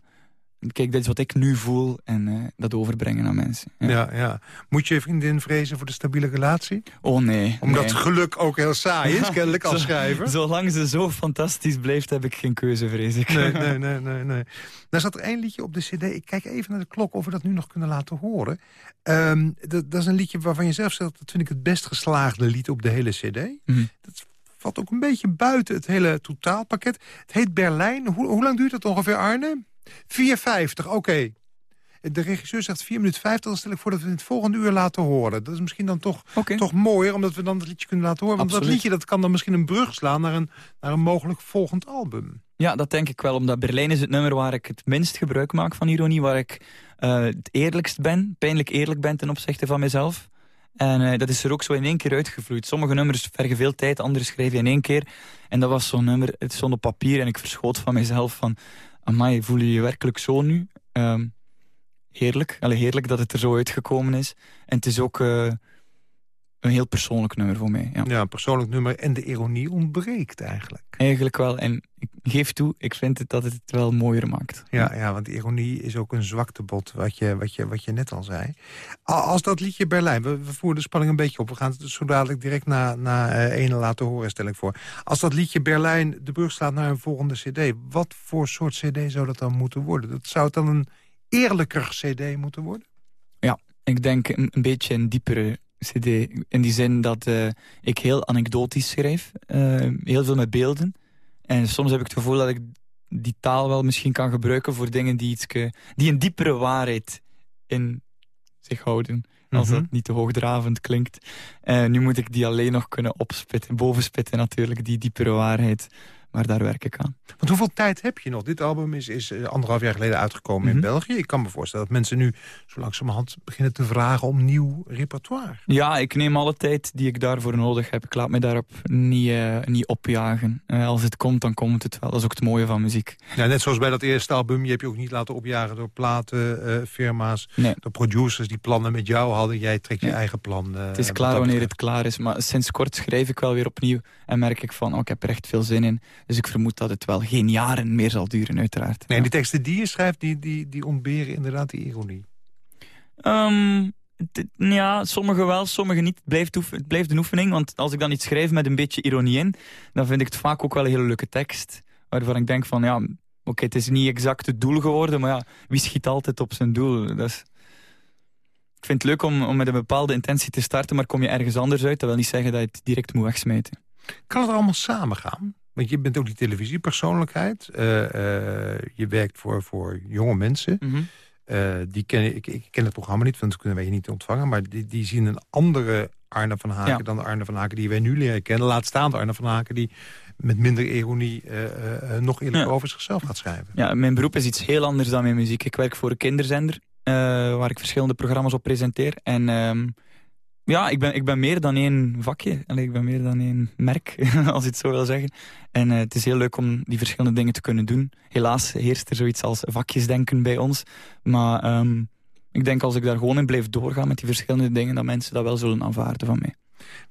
kijk, dit is wat ik nu voel en eh, dat overbrengen aan mensen. Ja.
Ja, ja. Moet je vriendin vrezen voor de stabiele relatie?
Oh nee.
Omdat
nee.
geluk ook heel saai is, kennelijk als schrijver.
Zolang ze zo fantastisch blijft, heb ik geen keuze, vrees ik.
Nee, nee, nee, nee, nee. Nou zat er één liedje op de cd. Ik kijk even naar de klok of we dat nu nog kunnen laten horen. Ehm, dat, dat is een liedje waarvan je zelf zegt... dat vind ik het best geslaagde lied op de hele cd.
Mhm.
Dat valt ook een beetje buiten het hele totaalpakket. Het heet Berlijn. Hoe, hoe lang duurt dat ongeveer, Arne? 4,50, oké. De regisseur zegt 4 minuten 50. Dan stel ik voor dat we het volgende uur laten horen. Dat is misschien dan toch, toch mooier... omdat we dan het liedje kunnen laten horen. Want dat
Absoluut.
liedje dat kan dan misschien een brug slaan... naar een, naar een mogelijk volgend album.
Ja, dat denk ik wel. Omdat Berlijn is het nummer waar ik het minst gebruik maak van ironie. Waar ik eh, het eerlijkst ben. Pijnlijk eerlijk ben ten opzichte van mezelf. En eh, dat is er ook zo in één keer uitgevloeid. Sommige nummers vergen veel tijd, andere schrijf je in één keer. En dat was zo'n nummer, het stond op papier en ik verschoot van mezelf van... Amai, voel je je werkelijk zo nu? Ehm, heerlijk. Allee, heerlijk dat het er zo uitgekomen is. En het is ook eh, een heel persoonlijk nummer voor mij. Ja.
Ja, een persoonlijk nummer. En de ironie ontbreekt eigenlijk.
Eigenlijk wel. En ik geef toe, ik vind het dat het het wel mooier maakt.
Ja, ja, want ironie is ook een zwaktebod, wat je, wat je, wat je net al zei. Als dat liedje Berlijn, we, we voeren de spanning een beetje op. We gaan het zo dadelijk direct na, na eh, ene laten horen, stel ik voor. Als dat liedje Berlijn de brug slaat naar een volgende cd... wat voor soort cd zou dat dan moeten worden? Dat zou het dan een eerlijker cd moeten worden?
Ik denk een, een beetje een diepere cd. In die zin dat eh, ik heel anekdotisch schrijf. eh, heel veel met beelden. En soms heb ik het gevoel dat ik die taal wel misschien kan gebruiken... voor dingen die, ietske, die een diepere waarheid in zich houden. Als
Mhm.
dat niet te hoogdravend klinkt. Eh, nu moet ik die alleen nog kunnen opspitten. Bovenspitten natuurlijk, die diepere waarheid. Maar daar werk ik aan.
Want hoeveel tijd heb je nog? Dit album is, is eh, anderhalf jaar geleden uitgekomen in
Mhm.
België. Ik kan me voorstellen dat mensen nu zo langzamerhand beginnen te vragen om nieuw repertoire.
Ja, ik neem alle tijd die ik daarvoor nodig heb. Ik laat me daarop niet, eh, niet opjagen. Eh, als het komt, dan komt het wel. Dat is ook het mooie van muziek.
Ja, net zoals bij dat eerste album. Je hebt je ook niet laten opjagen door platenfirma's.
Nee.
de producers die plannen met jou hadden. Jij trekt je eigen plan.
Het is klaar wanneer het klaar is. Maar sinds kort schrijf ik wel weer opnieuw. En merk ik van, oh, ik heb er echt veel zin in. Dus ik vermoed dat het wel geen jaren meer zal duren, uiteraard.
Nee,
Ja.
die teksten die je schrijft, die, die, die ontberen inderdaad die ironie.
Dit- ja, sommige wel, sommige niet. Het blijft, het blijft een oefening, want als ik dan iets schrijf met een beetje ironie in, dan vind ik het vaak ook wel een hele leuke tekst. Waarvan ik denk van, ja, oké, het is niet exact het doel geworden, maar ja, wie schiet altijd op zijn doel? Dat is... Ik vind het leuk om, om met een bepaalde intentie te starten, maar kom je ergens anders uit, dat wil niet zeggen dat je het direct moet wegsmijten.
Kan het allemaal samengaan? Want je bent ook die televisiepersoonlijkheid. Eh, eh, je werkt voor, voor jonge mensen. Eh, die ken, ik, ik ken het programma niet, want dat kunnen wij hier niet ontvangen. Maar die, die zien een andere Arne van Haken
Ja.
dan de Arne van Haken die wij nu leren kennen. Laat staan de Arne van Haken die met minder ironie nog eerlijk
Ja.
over zichzelf gaat schrijven.
Ja, mijn beroep is iets heel anders dan mijn muziek. Ik werk voor een kinderzender, waar ik verschillende programma's op presenteer. En ehm, ja, ik ben, ik ben meer dan één vakje. Allee, ik ben meer dan één merk, als je het zo wil zeggen. En eh, het is heel leuk om die verschillende dingen te kunnen doen. Helaas heerst er zoiets als vakjesdenken bij ons. Maar ehm, ik denk als ik daar gewoon in blijf doorgaan met die verschillende dingen... dat mensen dat wel zullen aanvaarden van mij.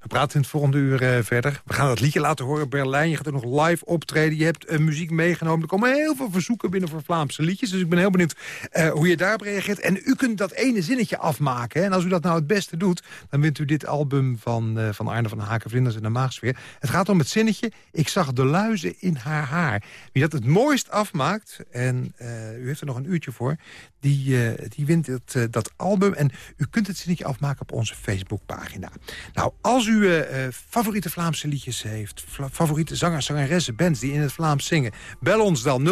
We praten in het volgende uur eh, verder. We gaan dat liedje laten horen, Berlijn. Je gaat er nog live optreden. Je hebt eh, muziek meegenomen. Er komen heel veel verzoeken binnen voor Vlaamse liedjes. Dus ik ben heel benieuwd eh, hoe je daarop reageert. En u kunt dat ene zinnetje afmaken. En als u dat nou het beste doet... dan wint u dit album van, van Arne van Haken, Vlinders in de Maagsfeer. Het gaat om het zinnetje... Ik zag de luizen in haar haar. Wie dat het mooist afmaakt... en u heeft er nog een uurtje voor... die, die wint het, dat album. En u kunt het zinnetje afmaken op onze Facebookpagina. Nou, Als u uh, favoriete Vlaamse liedjes heeft, favoriete zangers, zangeressen, bands die in het Vlaams zingen... bel ons dan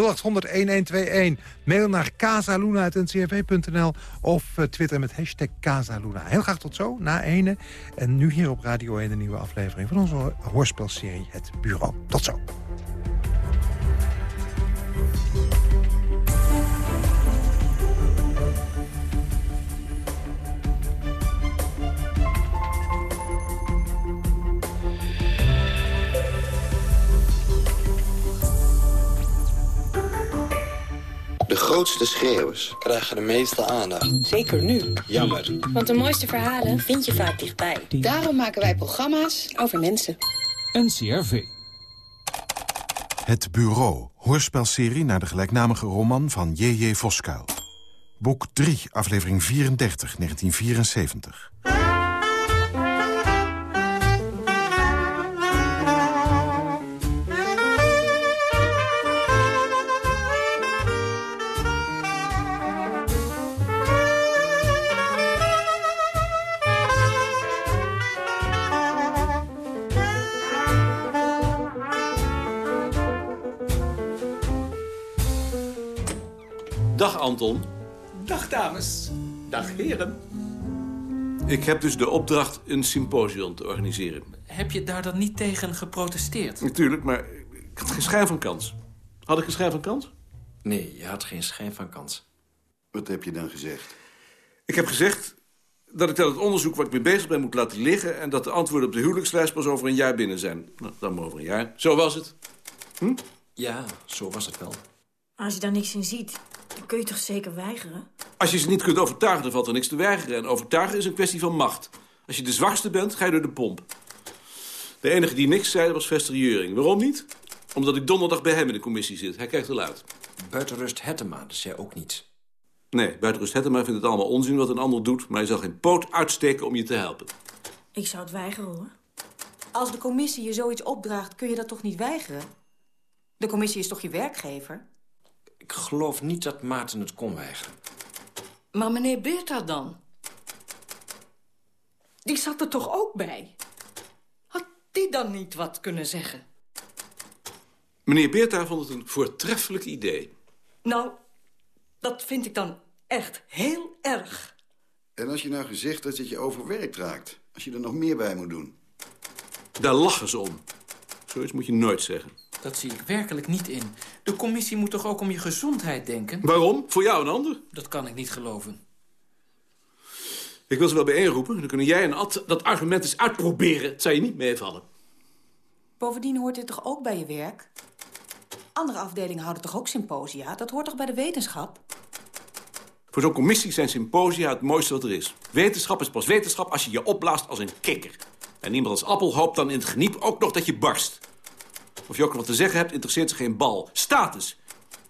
0800-1121. Mail naar casaluna.ncrv.nl of uh, twitter met hashtag Casaluna. Heel graag tot zo, na ene. En nu hier op Radio 1 een nieuwe aflevering van onze hoorspelserie Het Bureau. Tot zo.
Grootste schreeuwers krijgen de meeste aandacht.
Zeker nu.
Jammer.
Want de mooiste verhalen vind je vaak dichtbij.
Daarom maken wij programma's over mensen.
NCRV.
Het Bureau, hoorspelserie naar de gelijknamige roman van J.J. Voskuil. Boek 3, aflevering 34, 1974.
Anton.
Dag dames. Dag heren.
Ik heb dus de opdracht een symposium te organiseren.
Heb je daar dan niet tegen geprotesteerd?
Natuurlijk, maar ik had geen schijn van kans. Had ik geen schijn van kans?
Nee, je had geen schijn van kans.
Wat heb je dan gezegd?
Ik heb gezegd dat ik dat het onderzoek waar ik mee bezig ben moet laten liggen... en dat de antwoorden op de huwelijkslijst pas over een jaar binnen zijn. Nou, dan maar over een jaar. Zo was het. Hm?
Ja, zo was het wel.
Als je daar niks in ziet, dan kun je toch zeker weigeren?
Als je ze niet kunt overtuigen, dan valt er niks te weigeren. En overtuigen is een kwestie van macht. Als je de zwakste bent, ga je door de pomp. De enige die niks zei, was Vester Juring. Waarom niet? Omdat ik donderdag bij hem in de commissie zit. Hij kijkt er uit.
Buitenrust Hettema zei ook niets.
Nee, Buitenrust Hettema vindt het allemaal onzin wat een ander doet... maar hij zal geen poot uitsteken om je te helpen.
Ik zou het weigeren, hoor.
Als de commissie je zoiets opdraagt, kun je dat toch niet weigeren? De commissie is toch je werkgever?
Ik geloof niet dat Maarten het kon weigeren.
Maar meneer Beerta dan? Die zat er toch ook bij? Had die dan niet wat kunnen zeggen?
Meneer Beerta vond het een voortreffelijk idee.
Nou, dat vind ik dan echt heel erg.
En als je nou gezegd dat het je overwerkt raakt? Als je er nog meer bij moet doen?
Daar lachen ze om. Zoiets moet je nooit zeggen.
Dat zie ik werkelijk niet in. De commissie moet toch ook om je gezondheid denken?
Waarom? Voor jou en ander?
Dat kan ik niet geloven.
Ik wil ze wel bijeenroepen. Dan kunnen jij en Ad dat argument eens uitproberen. Het zou je niet meevallen.
Bovendien hoort dit toch ook bij je werk? Andere afdelingen houden toch ook symposia? Dat hoort toch bij de wetenschap?
Voor zo'n commissie zijn symposia het mooiste wat er is. Wetenschap is pas wetenschap als je je opblaast als een kikker. En iemand als appel hoopt dan in het geniep ook nog dat je barst. Of je ook wat te zeggen hebt, interesseert ze geen bal. Status.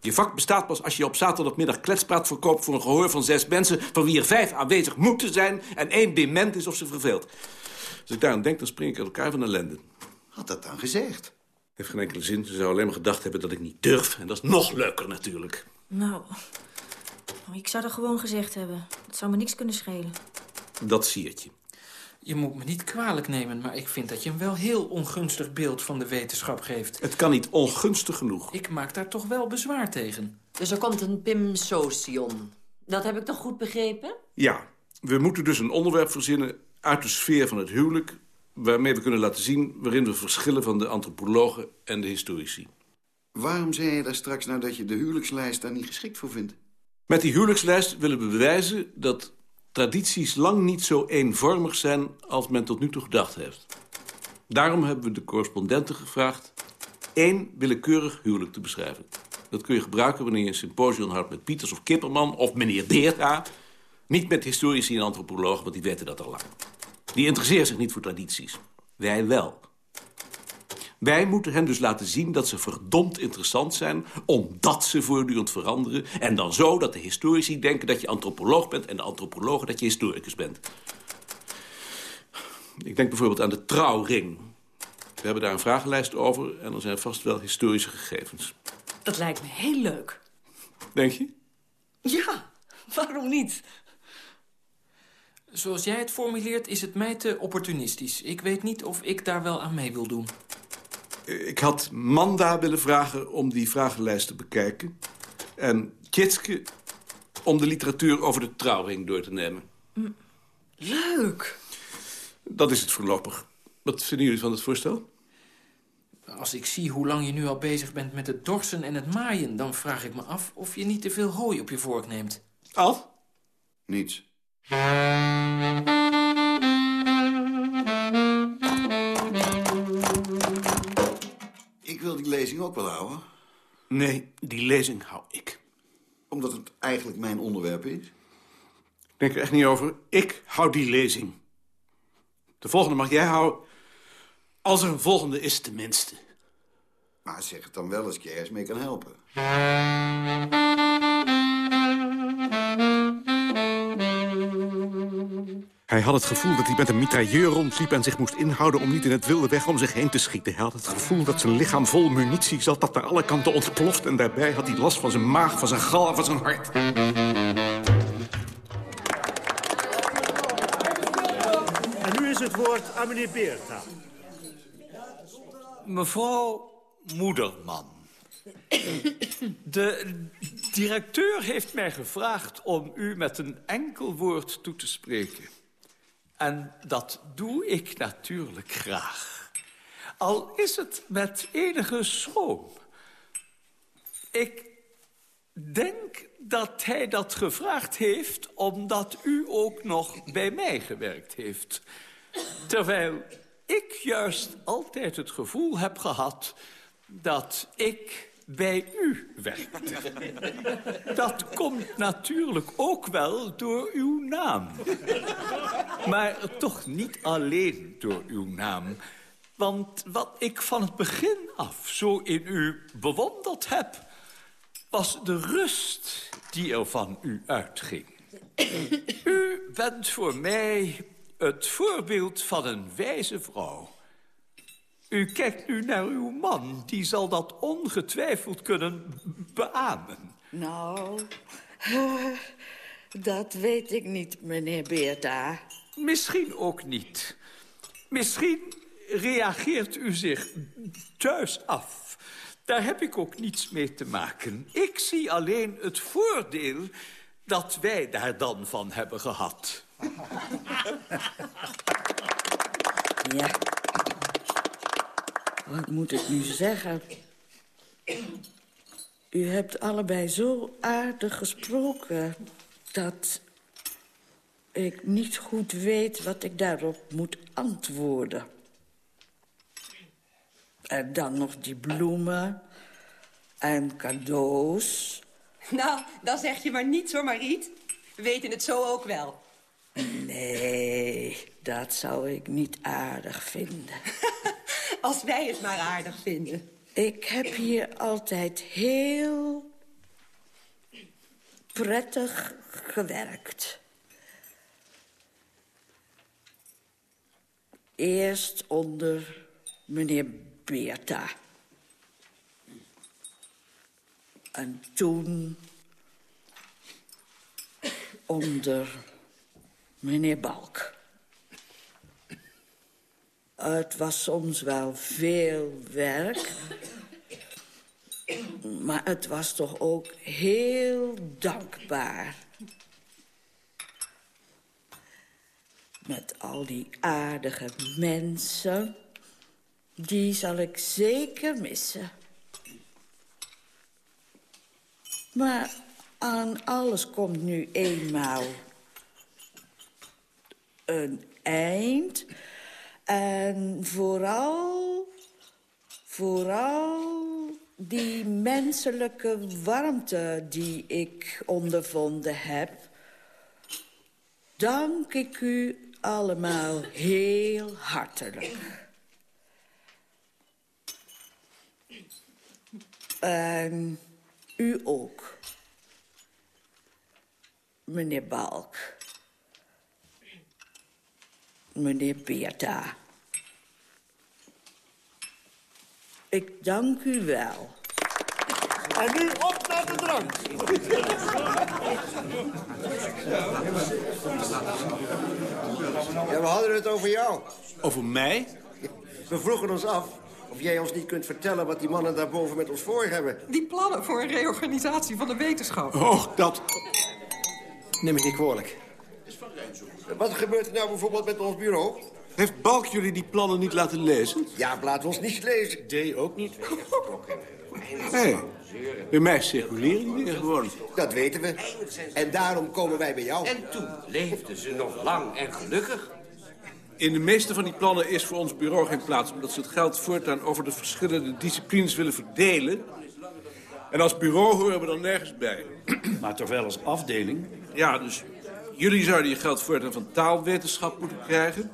Je vak bestaat pas als je op zaterdagmiddag kletspraat verkoopt... voor een gehoor van zes mensen... van wie er vijf aanwezig moeten zijn... en één dement is of ze verveelt. Als ik daaraan denk, dan spring ik uit elkaar van ellende.
Had dat dan gezegd?
Heeft geen enkele zin. Ze zou alleen maar gedacht hebben dat ik niet durf. En dat is nog leuker natuurlijk.
Nou, ik zou dat gewoon gezegd hebben. Het zou me niks kunnen schelen.
Dat siert je.
Je moet me niet kwalijk nemen, maar ik vind dat je een wel heel ongunstig beeld van de wetenschap geeft.
Het kan niet ongunstig genoeg.
Ik maak daar toch wel bezwaar tegen.
Dus er komt een Pim Sotion. Dat heb ik toch goed begrepen?
Ja, we moeten dus een onderwerp verzinnen uit de sfeer van het huwelijk... waarmee we kunnen laten zien waarin we verschillen van de antropologen en de historici.
Waarom zei je daar straks nou dat je de huwelijkslijst daar niet geschikt voor vindt?
Met die huwelijkslijst willen we bewijzen dat tradities lang niet zo eenvormig zijn als men tot nu toe gedacht heeft. Daarom hebben we de correspondenten gevraagd één willekeurig huwelijk te beschrijven. Dat kun je gebruiken wanneer je een symposium houdt met Pieters of Kipperman of meneer Beerta. Niet met historici en antropologen, want die weten dat al lang. Die interesseren zich niet voor tradities. Wij wel. Wij moeten hen dus laten zien dat ze verdomd interessant zijn... omdat ze voortdurend veranderen. En dan zo dat de historici denken dat je antropoloog bent... en de antropologen dat je historicus bent. Ik denk bijvoorbeeld aan de trouwring. We hebben daar een vragenlijst over... en er zijn vast wel historische gegevens.
Dat lijkt me heel leuk.
Denk je?
Ja, waarom niet?
Zoals jij het formuleert is het mij te opportunistisch. Ik weet niet of ik daar wel aan mee wil doen.
Ik had Manda willen vragen om die vragenlijst te bekijken. En Tjitske om de literatuur over de trouwring door te nemen.
Leuk.
Dat is het voorlopig. Wat vinden jullie van het voorstel?
Als ik zie hoe lang je nu al bezig bent met het dorsen en het maaien... dan vraag ik me af of je niet te veel hooi op je vork neemt.
Al?
Niets. Lezing ook wel houden.
Nee, die lezing hou ik.
Omdat het eigenlijk mijn onderwerp is?
Ik denk er echt niet over. Ik hou die lezing. De volgende mag jij houden. Als er een volgende is, tenminste.
Maar zeg het dan wel als ik je ergens mee kan helpen.
Hij had het gevoel dat hij met een mitrailleur rondliep... en zich moest inhouden om niet in het wilde weg om zich heen te schieten. Hij had het gevoel dat zijn lichaam vol munitie zat... dat naar alle kanten ontploft. En daarbij had hij last van zijn maag, van zijn gal en van zijn hart.
En nu is het woord aan meneer Beerta.
Mevrouw Moederman. De directeur heeft mij gevraagd om u met een enkel woord toe te spreken. En dat doe ik natuurlijk graag. Al is het met enige schroom. Ik denk dat hij dat gevraagd heeft... omdat u ook nog bij mij gewerkt heeft. Terwijl ik juist altijd het gevoel heb gehad... dat ik bij u werkte. Dat komt natuurlijk ook wel door uw naam. Maar toch niet alleen door uw naam. Want wat ik van het begin af zo in u bewonderd heb... was de rust die er van u uitging. U bent voor mij het voorbeeld van een wijze vrouw... U kijkt nu naar uw man. Die zal dat ongetwijfeld kunnen beamen.
Nou, dat weet ik niet, meneer Beerta.
Misschien ook niet. Misschien reageert u zich thuis af. Daar heb ik ook niets mee te maken. Ik zie alleen het voordeel dat wij daar dan van hebben gehad.
Ja. Wat moet ik nu zeggen? U hebt allebei zo aardig gesproken... dat ik niet goed weet wat ik daarop moet antwoorden. En dan nog die bloemen en cadeaus.
Nou, dan zeg je maar niets hoor, Mariet. We weten het zo ook wel.
Nee, dat zou ik niet aardig vinden.
Als wij het maar aardig vinden.
Ik heb hier altijd heel prettig gewerkt. Eerst onder meneer Beerta. En toen onder meneer Balk. Het was soms wel veel werk. Maar het was toch ook heel dankbaar. Met al die aardige mensen. Die zal ik zeker missen. Maar aan alles komt nu eenmaal een eind. En vooral, vooral die menselijke warmte die ik ondervonden heb... dank ik u allemaal heel hartelijk. En u ook, meneer Balk. Meneer Beerta. Ik dank u wel.
En nu op naar de drank.
Ja, we hadden het over jou.
Over mij?
We vroegen ons af of jij ons niet kunt vertellen... wat die mannen daarboven met ons voor hebben.
Die plannen voor een reorganisatie van de wetenschap.
Oh, dat...
Neem ik niet kwalijk. Wat gebeurt er nou bijvoorbeeld met ons bureau?
Heeft Balk jullie die plannen niet laten lezen?
Ja, laat ons niet lezen.
D ook niet.
Nee. Bij mij circuleren die dingen gewoon.
Dat weten we. En daarom komen wij bij jou.
En toen leefden ze nog lang en gelukkig.
In de meeste van die plannen is voor ons bureau geen plaats... omdat ze het geld voortaan over de verschillende disciplines willen verdelen. En als bureau horen we dan nergens bij.
Maar toch wel als afdeling?
Ja, dus jullie zouden je geld voortaan van taalwetenschap moeten krijgen...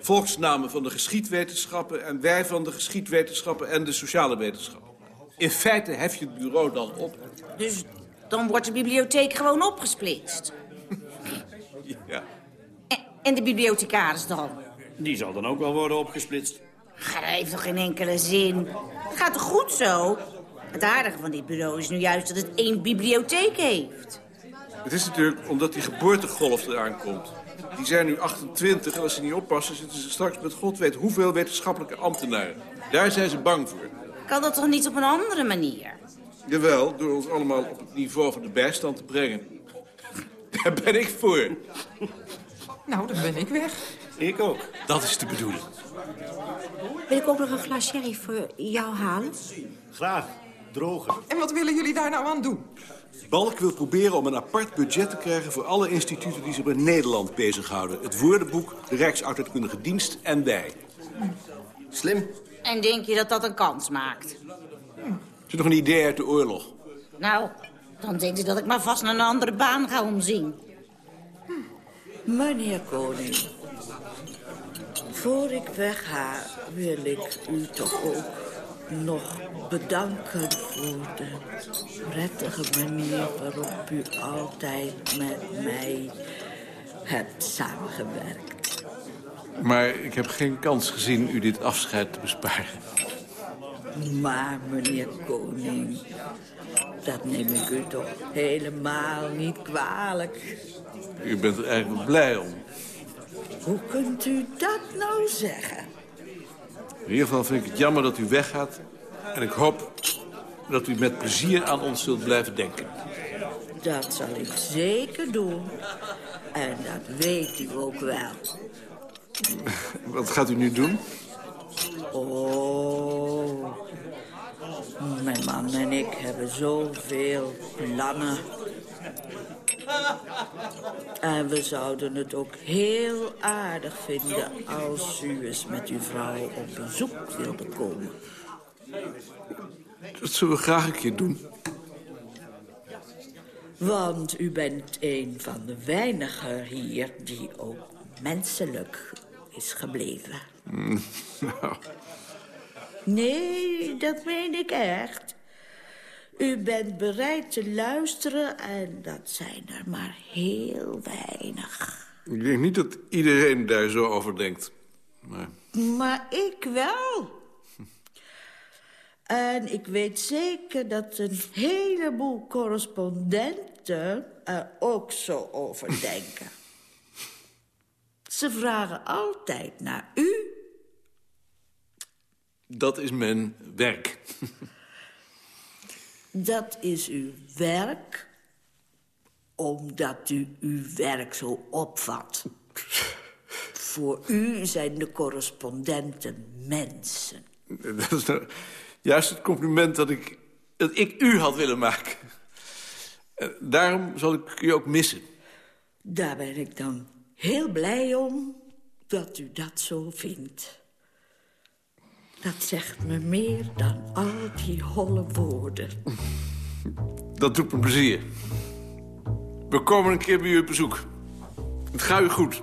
volksnamen van de geschiedwetenschappen... en wij van de geschiedwetenschappen en de sociale wetenschappen. In feite hef je het bureau dan op.
Dus dan wordt de bibliotheek gewoon opgesplitst.
Ja.
En de bibliothecaris dan?
Die zal dan ook wel worden opgesplitst.
Dat heeft toch geen enkele zin? Gaat toch goed zo? Het aardige van dit bureau is nu juist dat het één bibliotheek heeft.
Het is natuurlijk omdat die geboortegolf eraan komt. Die zijn nu 28 en als ze niet oppassen... zitten ze straks met god weet hoeveel wetenschappelijke ambtenaren. Daar zijn ze bang voor.
Kan dat toch niet op een andere manier?
Jawel, door ons allemaal op het niveau van de bijstand te brengen. Daar ben ik voor.
Nou, dan ben ik weg.
Ik ook.
Dat is de bedoeling.
Wil ik ook nog een glas sherry voor jou halen?
Graag. Droger.
En wat willen jullie daar nou aan doen?
Balk wil proberen om een apart budget te krijgen... voor alle instituten die zich met Nederland bezighouden. Het woordenboek, de Rijksoudheidkundige Dienst en wij.
Slim.
En denk je dat dat een kans maakt?
Is er nog een idee uit de oorlog?
Nou, dan denk ik dat ik maar vast naar een andere baan ga omzien.
Meneer Koning, voor ik wegga wil ik u toch ook nog bedanken voor de prettige manier waarop u altijd met mij hebt samengewerkt.
Maar ik heb geen kans gezien u dit afscheid te besparen.
Maar meneer Koning, dat neem ik u toch helemaal niet kwalijk.
U bent er eigenlijk blij om.
Hoe kunt u dat nou zeggen?
In ieder geval vind ik het jammer dat u weggaat. En ik hoop dat u met plezier aan ons zult blijven denken.
Dat zal ik zeker doen. En dat weet u ook wel.
Wat gaat u nu doen?
Oh, mijn man en ik hebben zoveel plannen. En we zouden het ook heel aardig vinden als u eens met uw vrouw op bezoek wilde komen.
Dat zullen we graag een keer doen.
Want u bent een van de weinigen hier die ook menselijk is gebleven.
Mm, nou,
Nee, dat meen ik echt. U bent bereid te luisteren en dat zijn er maar heel weinig.
ik denk niet dat iedereen daar zo over denkt. Maar
Maar ik wel. En ik weet zeker dat een heleboel correspondenten er ook zo over denken. Ze vragen altijd naar u.
dat is mijn werk.
Dat is uw werk, omdat u uw werk zo opvat. Voor u zijn de correspondenten mensen.
Dat is nou juist het compliment dat ik, dat ik u had willen maken. Eh, Daarom zal ik u ook missen.
Daar ben ik dan heel blij om dat u dat zo vindt. Dat zegt me meer dan al die holle woorden.
Dat doet me plezier. We komen een keer bij u op bezoek. Het gaat u goed.